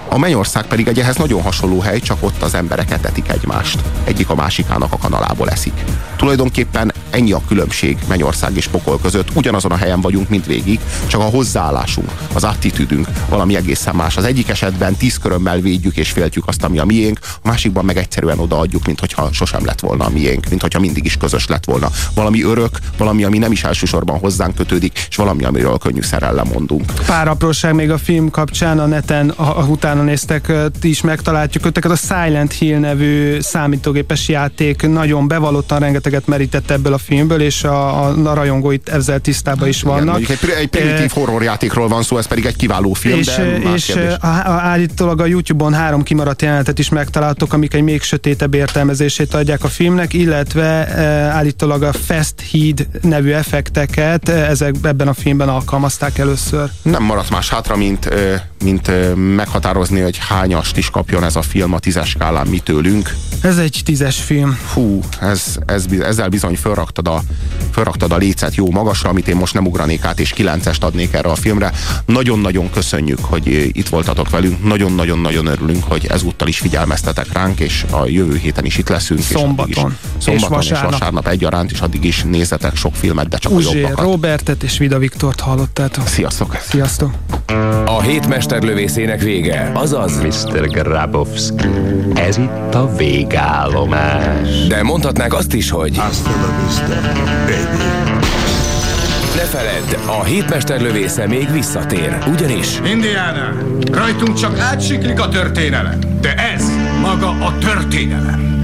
A mennyország pedig egy ehhez nagyon hasonló hely, csak ott az emberek etetik egymást. Egyik a másikának a kanalából eszik. Tulajdonképpen ennyi a különbség Mennyország és Pokol között. Ugyanazon a helyen vagyunk, mint végig, csak a hozzáállásunk, az attitűdünk valami egészen más. Az egyik esetben tíz körömmel védjük és féltjük azt, ami a miénk, a másikban meg egyszerűen odaadjuk, mint hogyha sosem lett volna a miénk, mint hogyha mindig is közös lett volna. Valami örök, valami, ami nem is elsősorban hozzánk kötődik, és valami, amiről könnyű szerellem mondunk. Pár apróság még a film kapcsán, a neten, ha utána néztek, ti is megtaláljuk öteket. A Silent Hill nevű számítógépes játék nagyon bevallottan rengeteget merített ebből a filmből, és a, a, a rajongói ezzel tisztában is vannak. Igen, egy, egy primitív horrorjátékról van szó, ez pedig egy kiváló film, és, de más És a, a, állítólag a YouTube-on három kimaradt jelenetet is megtaláltok, amik egy még sötétebb értelmezését adják a filmnek, illetve e, állítólag a Fast Heat nevű effekteket ezek ebben a filmben alkalmazták először. Nem maradt más hátra, mint, mint meghatározni, hogy hányast is kapjon ez a film a tízes skálán mi tőlünk. Ez egy tízes film. Fú, ez, ez, ezzel bizony fölraktad a, fölraktad a lécet jó magasra, amit én most nem ugranék át, és kilencest adnék erre a filmre. Nagyon-nagyon köszönjük, hogy itt voltatok velünk. Nagyon-nagyon-nagyon örülünk, hogy ezúttal is figyelmeztetek ránk, és a jövő héten is itt leszünk. Szombaton. És, szombaton és vasárnap. és vasárnap egyaránt, és addig is nézzetek sok filmet, de csak Uzsér, a jobbakat. Robertet és Vida Viktort hallottátok. Sziasztok! Sziasztok! A hét mesterlövészének vége, azaz Mr. Grabowski. Ez itt a végállomás. De mondhatnák azt is, hogy Hasta la vista, baby. Ne feledd, a hétmesterlövésze még visszatér, ugyanis... Indiana, rajtunk csak átsiklik a történelem, de ez maga a történelem.